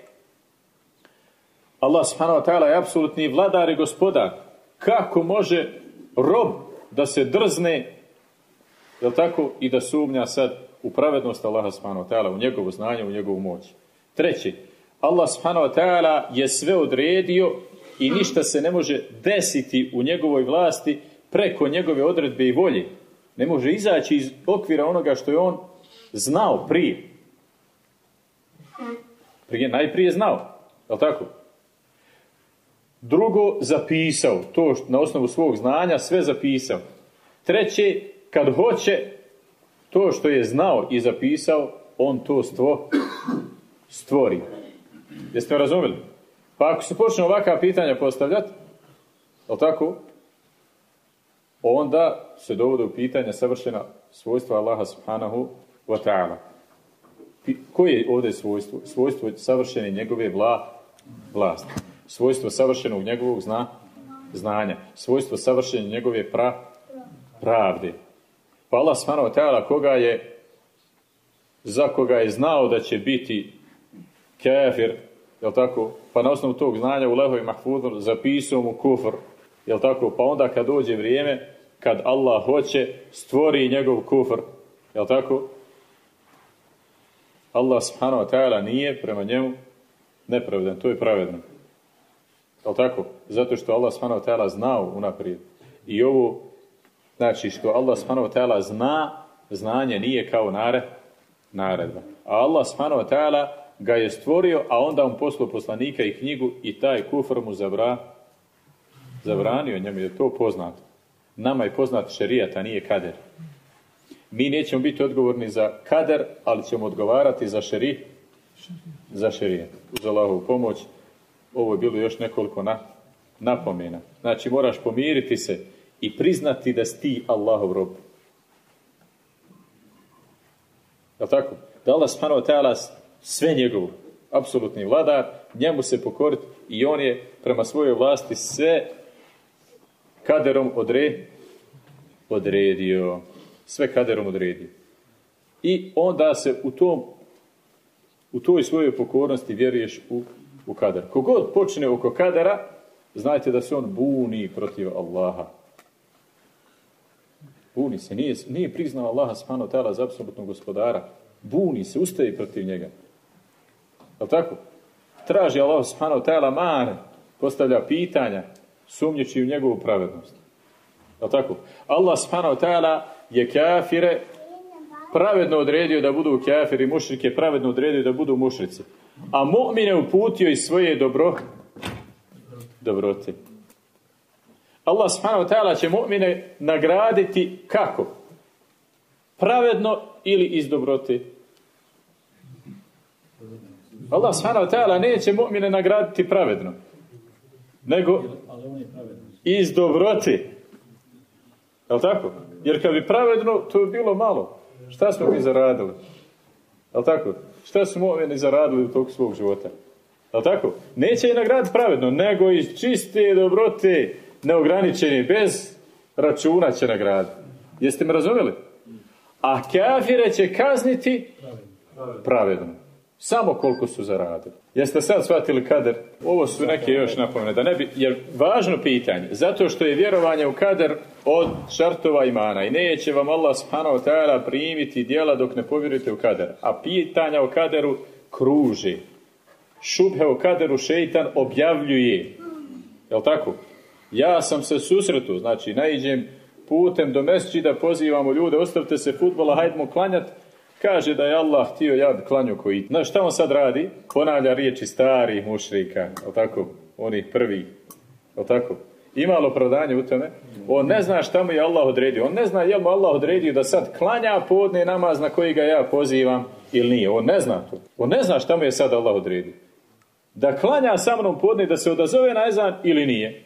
Allah subhanahu wa ta'ala je apsolutni vladar i gospodar. Kako može rob da se drzne, jel tako, i da sumnja sad u pravednost Allaha subhanahu wa ta'ala, u njegovo znanje, u njegovu moć. Treći, Allah subhanahu wa ta'ala je sve odredio i ništa se ne može desiti u njegovoj vlasti preko njegove odredbe i volje. Ne može izaći iz okvira onoga što je on znao prije. Prije najprije znao. Jel tako? Drugo, zapisao. To na osnovu svog znanja sve zapisao. Treće, kad hoće, to što je znao i zapisao, on to stvo, stvori. Jeste me razumjeli? Pa ako se počne ovakva pitanja postavljati, je tako? Onda se dovode u pitanje savršena svojstva Allaha subhanahu wa ta'ala. Koje je ovdje svojstvo? Svojstvo savršene njegove vla, vlasti svojstvo savršenog njegovog zna, znanja, svojstvo savršene njegove pra, pravde. Pa Allah subhanahu koga je za koga je znao da će biti kafir, jel tako, pa na osnovu tog znanja u lehovi mahfudu zapisao mu kufr, jel tako, pa onda kad dođe vrijeme, kad Allah hoće, stvori njegov kufr, jel tako, Allah subhanahu wa ta'ala nije prema njemu nepravedan, to je pravedno. Jel tako? Zato što Allah subhanahu wa znao unaprijed. I ovo, znači što Allah subhanahu wa zna, znanje nije kao nare, naredba. A Allah subhanahu wa ga je stvorio, a onda on poslao poslanika i knjigu i taj kufr mu zabra, zabranio, njemu je to poznato. Nama je poznat šerijat, a nije kader. Mi nećemo biti odgovorni za kader, ali ćemo odgovarati za šeri, za šerijat. Uz Allahovu pomoć ovo je bilo još nekoliko na, napomena. Znači moraš pomiriti se i priznati da si ti Allahov rob. Je tako? Da Allah subhanahu sve njegovo, apsolutni vladar, njemu se pokoriti i on je prema svojoj vlasti sve kaderom odre, odredio. Sve kaderom odredio. I onda se u tom u toj svojoj pokornosti vjeruješ u u kader. Kogod počne oko kadera, znajte da se on buni protiv Allaha. Buni se, nije, nije priznao Allaha subhanahu ta'ala za apsolutnog gospodara. Buni se, ustaje protiv njega. Je tako? Traži Allah subhanahu ta'ala mane, postavlja pitanja, sumnjeći u njegovu pravednost. Je tako? Allah subhanahu ta'ala je kafire pravedno odredio da budu kafiri, mušrike pravedno odredio da budu mušrici a mu'mine uputio iz svoje dobro, dobrote. Allah subhanahu ta'ala će mu'mine nagraditi kako? Pravedno ili iz dobrote? Allah subhanahu ta'ala neće mu'mine nagraditi pravedno. Nego iz dobrote. Jel tako? Jer kad bi pravedno, to bi bilo malo. Šta smo mi zaradili? Jel tako? Šta su mu'mini zaradili u tog svog života? Jel tako? Neće i nagraditi pravedno, nego iz čiste dobrote, neograničeni, bez računa će nagraditi. Jeste me razumjeli? A kafire će kazniti pravedno. Samo koliko su zaradili. Jeste sad shvatili kader? Ovo su neke još napomene. Da ne bi, jer važno pitanje. Zato što je vjerovanje u kader od šartova imana. I neće vam Allah subhanahu ta'ala primiti dijela dok ne povjerujete u kader. A pitanja o kaderu kruži. Šubhe o kaderu šeitan objavljuje. Jel tako? Ja sam se susretu, znači naiđem putem do mesđida, pozivamo ljude, ostavite se futbola, hajdemo klanjati Kaže da je Allah htio ja klanju koji... Znaš šta on sad radi? Ponavlja riječi starih mušrika, je tako? Onih prvih, je tako? Ima li u tome? On ne zna šta mu je Allah odredio. On ne zna je mu Allah odredio da sad klanja podne namaz na koji ga ja pozivam ili nije. On ne zna to. On ne zna šta mu je sad Allah odredio. Da klanja sa mnom podne, da se odazove na ezan ili nije.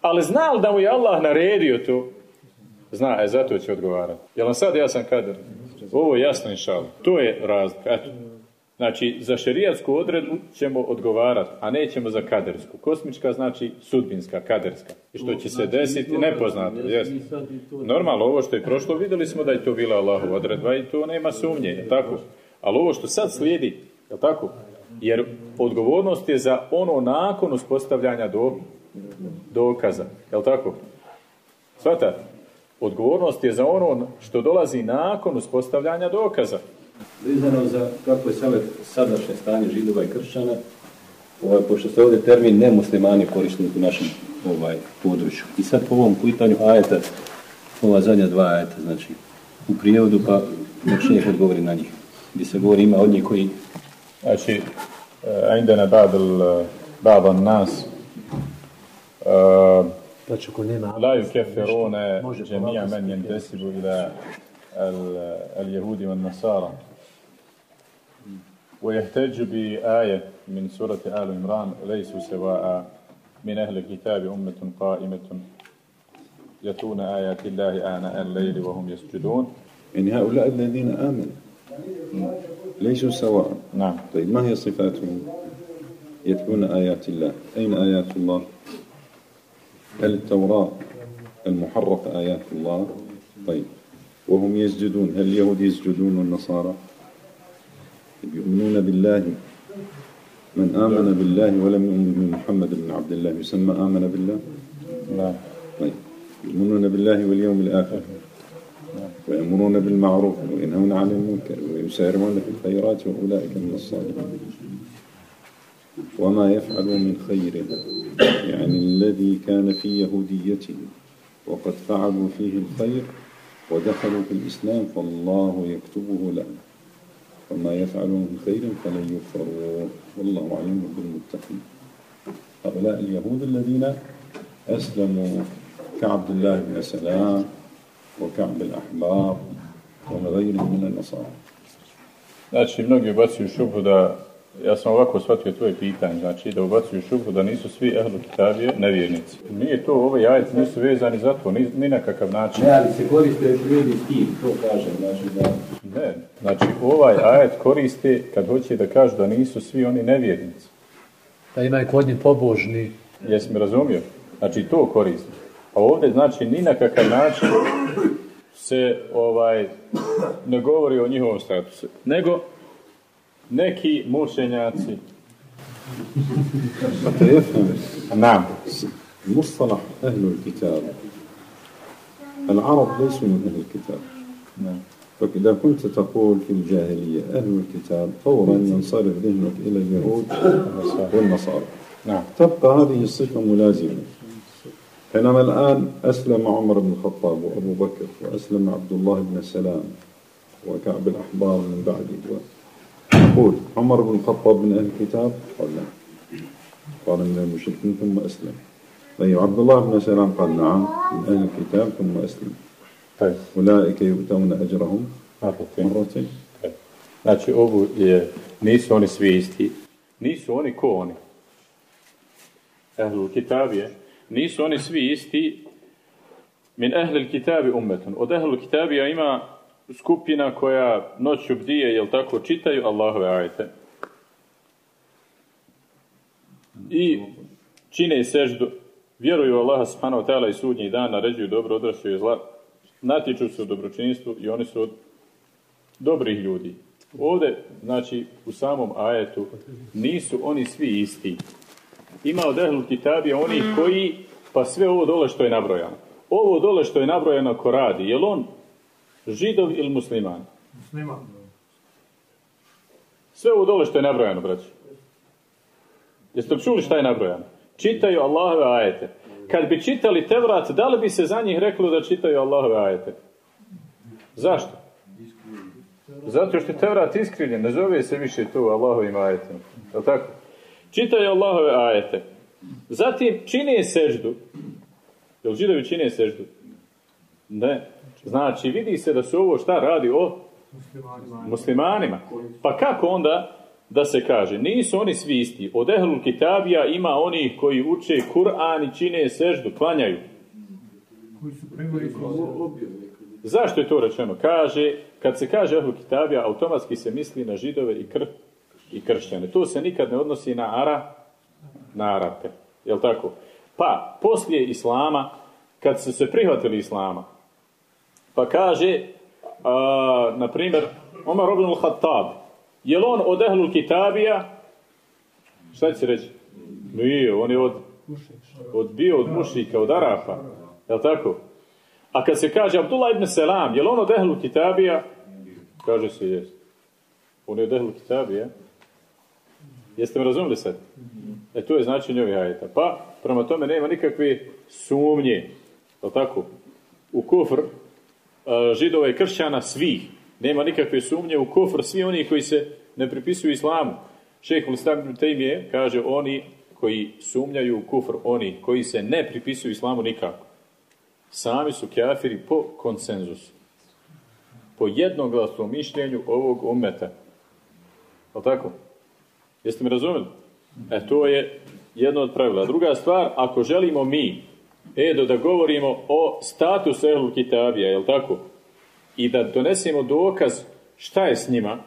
Ali zna li da mu je Allah naredio to? Zna, e zato će odgovarati. Jel vam sad ja sam kader? Ovo je jasno inšal. To je razlika. Znači, za šerijatsku odredbu ćemo odgovarati, a nećemo za kadersku. Kosmička znači sudbinska, kaderska. I što će se znači, desiti nepoznato. Normalno, ovo što je prošlo, vidjeli smo da je to bila Allahova odredba i to nema sumnje, tako? Ali ovo što sad slijedi, je tako? Jer odgovornost je za ono nakon uspostavljanja do, dokaza, je tako? Svatate? Odgovornost je za ono što dolazi nakon uspostavljanja dokaza. Vezano za kako je sadašnje stanje židova i kršćana, ovaj, pošto se ovdje termin nemuslimani koristili u našem ovaj, području. I sad po ovom pitanju ajeta, ova zadnja dva ajeta, znači u prijevodu, pa nek ih odgovori na njih. Gdje se govori ima od njih koji... Znači, عندنا بعض بعض الناس La yukefirune džemija men jendesibu ila اليهود والنصارى ويحتج بآية من سورة آل عمران ليسوا سواء من أهل الكتاب أمة قائمة يتلون آيات الله آناء الليل وهم يسجدون يعني هؤلاء الذين آمنوا ليسوا سواء نعم طيب ما هي صفاتهم يتلون آيات الله أين آيات الله التوراة المحرفة آيات الله. طيب. وهم يسجدون. هل اليهود يسجدون والنصارى؟ يؤمنون بالله. من آمن بالله ولم يؤمن بمحمد بن عبد الله يسمى آمن بالله؟ لا. طيب. يؤمنون بالله واليوم الآخر؟ ويأمرون بالمعروف وينهون عن المنكر ويسارعون في الخيرات وأولئك من الصالحين. وما يفعلوا من خير يعني الذي كان في يهوديته وقد فعلوا فيه الخير ودخلوا في الإسلام فالله يكتبه لهم. وما يفعلوا من خير فلن يكفروا والله أعلم بالمتقين. هؤلاء اليهود الذين أسلموا كعبد الله بن سلام وكعب الأحبار وغيرهم من النصارى. Znači, mnogi ubacuju šubu da ja sam ovako shvatio tvoje pitanje, znači da ubacuju šubu da nisu svi ehlu kitabije nevjernici. Nije to, ovaj ajet nisu vezani za to, ni, ni na kakav način. Ne, ali se koriste ljudi s tim, to kažem, znači da... Ne, znači ovaj ajet koriste kad hoće da kažu da nisu svi oni nevjernici. Da imaju kod njih pobožni. Jesi mi razumio? Znači to koriste. A ovdje znači ni na kakav način se ovaj ne govori o njihovom statusu, nego neki mučenjaci. نعم مصطلح أهل الكتاب. العرب ليسوا من أهل الكتاب. نعم. فإذا كنت تقول في الجاهلية أهل الكتاب فورا ينصرف ذهنك إلى اليهود والنصارى. نعم. تبقى هذه الصفة ملازمة. حينما الآن أسلم عمر بن الخطاب وأبو بكر وأسلم عبد الله بن سلام وكعب الأحبار من بعده يقول عمر بن الخطاب من أهل الكتاب؟ قال لا. قال من المشركين ثم أسلم. طيب عبد الله بن سلام قال نعم من أهل الكتاب ثم أسلم. طيب. أولئك يؤتون أجرهم مرتين. مرتين. Znači, ovo je, nisu oni svi isti. Nisu oni ko oni. Ehlul Kitab je, nisu oni svi isti? Min ehlil kitabi ummetun. Od ehlil kitabija ima skupina koja noću bdije, jel tako, čitaju Allahove ajete. I čine seždu, vjeruju Allaha subhanahu ta'ala i sudnji dan, naređuju dobro, odrašuju zla, natječu se u dobročinstvu i oni su od dobrih ljudi. Ovdje, znači, u samom ajetu nisu oni svi isti. Ima od ehlu kitabija onih koji, pa sve ovo dole što je nabrojano. Ovo dole što je nabrojano ko radi, je on židov ili musliman? Musliman. Sve ovo dole što je nabrojano, braći. Jeste čuli šta je nabrojano? Čitaju Allahove ajete. Kad bi čitali Tevrat, da li bi se za njih reklo da čitaju Allahove ajete? Zašto? Zato što je Tevrat iskrivljen, ne zove se više tu Allahovim ajetima. Je tako? Čitaju Allahove ajete. Zatim čine seždu. Jel židovi čine seždu? Ne. Znači, vidi se da su ovo šta radi o muslimanima. Pa kako onda da se kaže? Nisu oni svi isti. Od Ehlul Kitabija ima onih koji uče Kur'an i čine seždu, klanjaju. Zašto je to rečeno? Kaže, kad se kaže Ehlul Kitabija, automatski se misli na židove i, kr, i kršćane. To se nikad ne odnosi na Ara, na Arape. Jel tako? Pa, poslije Islama, kad su se prihvatili Islama, pa kaže, a, na primjer, Omar ibn al-Hattab, je on od Ehlul Kitabija? Šta će reći? Nije, on je od, od bio od mušika, od Arapa. Jel tako? A kad se kaže Abdullah ibn Selam, je on od Ehlul Kitabija? Kaže se jest. On je od Ehlul Kitabija. Jeste me razumili sad? E to je značenje ovih ajeta. Pa, prema tome nema nikakve sumnje. Jel tako? U kufr židova i kršćana svih. Nema nikakve sumnje u kufr svi oni koji se ne pripisuju islamu. Šeheh Islam je kaže oni koji sumnjaju u kufr, oni koji se ne pripisuju islamu nikako. Sami su kafiri po konsenzusu. Po jednoglasnom mišljenju ovog umeta. Je tako? Jeste mi razumjeli? E, to je jedno od pravila. Druga stvar, ako želimo mi, Edo, da govorimo o statusu Ehlul Kitabija, jel tako? I da donesemo dokaz šta je s njima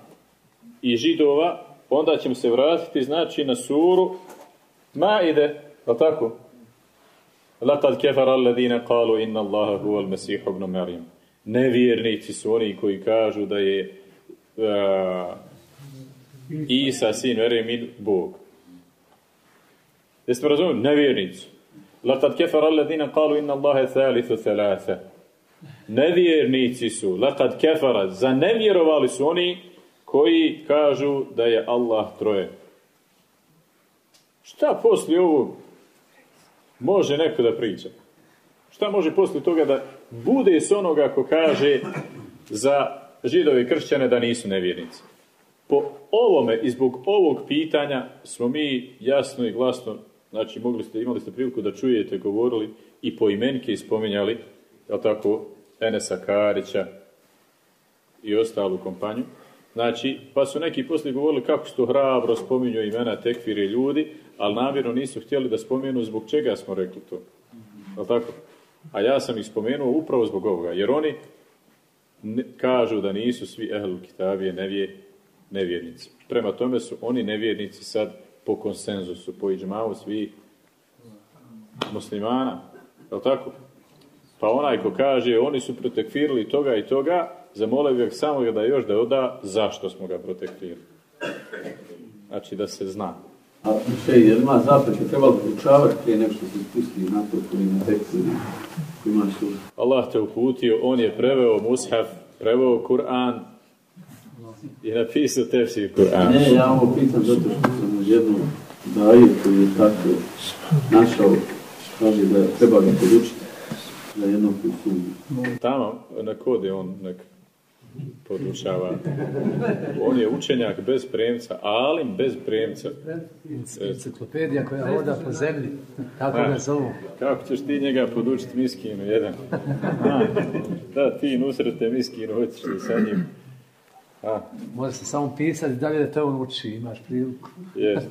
i židova, onda ćemo se vratiti, znači, na suru Maide, jel tako? Lakad kefara alladine kalu inna Allaha huwa al-Masih ibn Marijam. Nevjernici su oni koji kažu da je uh, Isa, sin Marijam, Bog. Jeste razumili? Nevjernici. Lakad kefara alladine kalu inna Allaha thalithu thalatha. Nevjernici su, lakad kefara, zanevjerovali su oni koji kažu da je Allah troje. Šta poslije ovog može neko da priča? Šta može poslije toga da bude s onoga ko kaže za židovi kršćane da nisu nevjernici? Po ovome i zbog ovog pitanja smo mi jasno i glasno, znači mogli ste, imali ste priliku da čujete, govorili i po imenke spominjali, jel tako, Enesa Karića i ostalu kompaniju. Znači, pa su neki poslije govorili kako su to hrabro spominju imena tekfiri ljudi, ali namjerno nisu htjeli da spomenu zbog čega smo rekli to. Jel tako? A ja sam ih spomenuo upravo zbog ovoga, jer oni kažu da nisu svi ehlu kitabije nevje, nevjernici. Prema tome su oni nevjernici sad po konsenzusu, po iđmavu svih muslimana. Jel tako? Pa onaj ko kaže oni su protekfirili toga i toga, zamolio bih samo da još da oda zašto smo ga protekfirili. Znači da se zna. A še, jer ima zapreke, treba proučavati prije nešto se spusti na to koji tekstu ima su. Allah te uputio, on je preveo mushaf, preveo Kur'an i napisao tefsir Kur'an. Ne, ja ovo pitam zato što jednu daju koji je tako našao, kaže da treba ga podučiti za jednog koji sumnju. Tamo, na kod je on nek podučava. On je učenjak bez premca, ali bez premca. Enciklopedija koja voda po zemlji, kako ga zovu. Kako ćeš ti njega podučiti miskinu jedan? Da, ti nusrete miskinu, hoćeš li sa njim? A. Može se samo pisati dalje da te on uči, imaš priliku. Yes.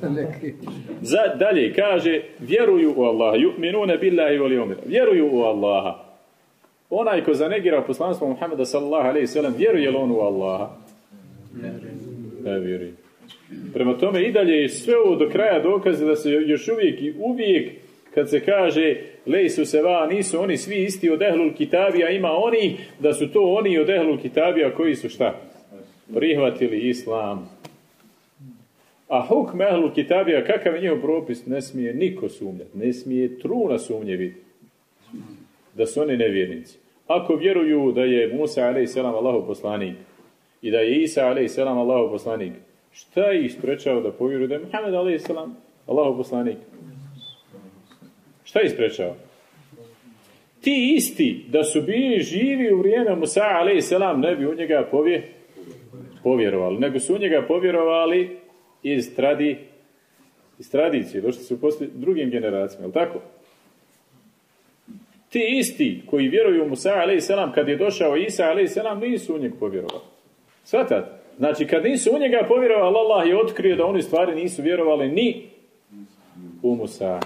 Za, dalje, kaže, vjeruju u Allaha, ju'minune billahi yawmil. Vjeruju u Allaha. Onaj ko zanegira poslanstvo Muhammeda sallallahu alaihi sallam, vjeruje li on u Allaha? Ne vjeruje. Prema tome i dalje je sve ovo do kraja dokaze da se još uvijek i uvijek kad se kaže lejsu se va, nisu oni svi isti od ehlul kitabija, ima oni da su to oni od ehlul kitabija koji su šta? Prihvatili islam. A hukm ehlul kitabija, kakav je njihov propis, ne smije niko sumnjati, ne smije truna sumnjevi da su oni nevjernici. Ako vjeruju da je Musa a.s. Allahov poslanik i da je Isa a.s. Allahov poslanik, šta ih sprečava da povjeruju da je Muhammed a.s. Allahov poslanik? Šta ih sprečava? Ti isti da su bili živi u vrijeme Musa a.s. ne bi u njega povje, povjerovali, nego su u njega povjerovali iz, tradi, iz tradicije, došli su poslije drugim generacijama, je tako? Ti isti koji vjeruju u Musa a.s. kad je došao Isa a.s. nisu u njeg povjerovali. Svatate? Znači, kad nisu u njega povjerovali, Allah je otkrio da oni stvari nisu vjerovali ni u Musa.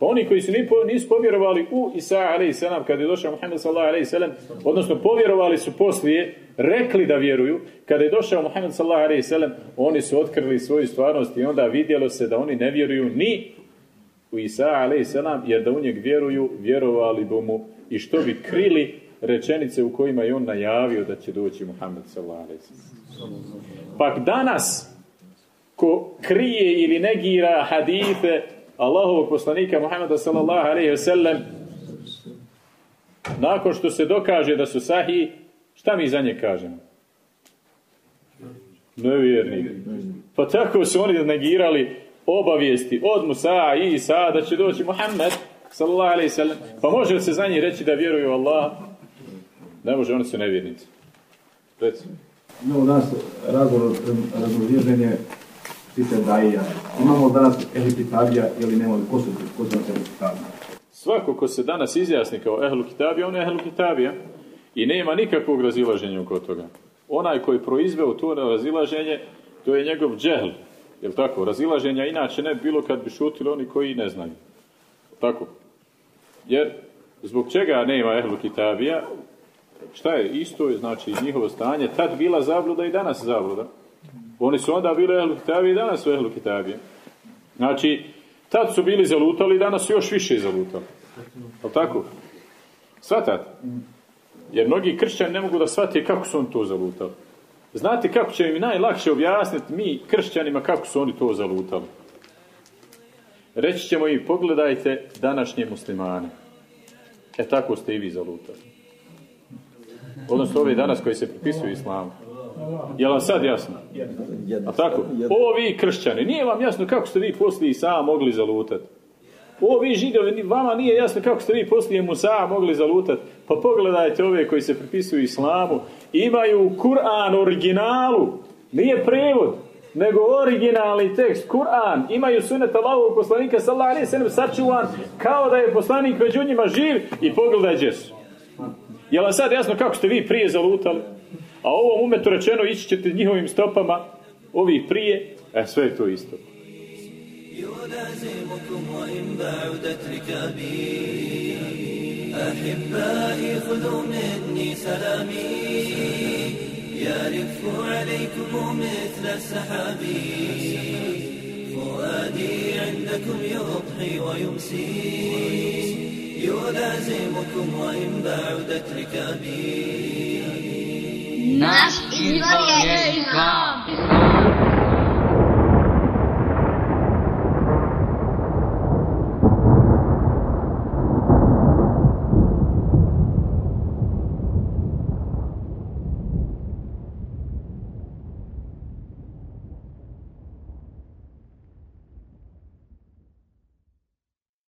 Pa oni koji su nisu povjerovali u Isa a.s. kad je došao Muhammed a.s. odnosno povjerovali su poslije, rekli da vjeruju, kada je došao Muhammed a.s. oni su otkrili svoju stvarnost i onda vidjelo se da oni ne vjeruju ni u Isa a.s. jer da u njeg vjeruju, vjerovali bi mu i što bi krili rečenice u kojima je on najavio da će doći Muhammed a.s. Pak danas, ko krije ili negira hadite Allahovog poslanika Muhammeda sallallahu alaihi sellem nakon što se dokaže da su sahi, šta mi za nje kažemo? Nevjernik. Pa tako su oni negirali obavijesti od Musa i Isa da će doći Muhammed sallallahu alaihi sellem. Pa može se za njih reći da vjeruju u Allah? Ne može, oni su nevjernici. Recimo. Imamo danas razgovor, razgovježenje pita daija. Imamo danas ehli kitabija ili nemamo, ko su, ko su? Svako ko se danas izjasni kao ehlu kitabija, on je ehlu kitabija. I nema nikakvog razilaženja oko toga. Onaj koji proizveo to razilaženje, to je njegov džehl. Jel tako? Razilaženja inače ne bilo kad bi šutili oni koji ne znaju. Tako? Jer zbog čega nema ehlu kitabija? Šta je? Isto je, znači, njihovo stanje. Tad bila zabluda i danas zabluda. Oni su onda bili ehlu kitabije i danas su ehlu kitabije. Znači, tad su bili zalutali i danas su još više zalutali. Je tako? Svatate? Jer mnogi kršćani ne mogu da shvate kako su oni to zalutali. Znate kako će im najlakše objasniti mi kršćanima kako su oni to zalutali? Reći ćemo im pogledajte današnje muslimane. E tako ste i vi zalutali. Odnosno ove danas koji se pripisuju islamu. Je vam sad jasno? A tako? Ovi kršćani, nije vam jasno kako ste vi poslije Isa mogli zalutati. Ovi židovi, vama nije jasno kako ste vi poslije Musa mogli zalutati. Pa pogledajte ove koji se pripisuju islamu. Imaju Kur'an originalu. Nije prevod, nego originalni tekst. Kur'an. Imaju sunet Allahovog poslanika sallallahu alaihi sallam sačuvan kao da je poslanik među njima živ i pogledaj gdje su. Je vam sad jasno kako ste vi prije zalutali? A ovom umetu rečeno ići ćete njihovim stopama ovih prije, e sve je to isto. يلازمكم وإن بعدت ركابي أحبائي خذوا مني سلامي يرف عليكم مثل السحاب فؤادي عندكم يضحي ويمسي يلازمكم وإن بعدت ركابي naš izvor je Islam.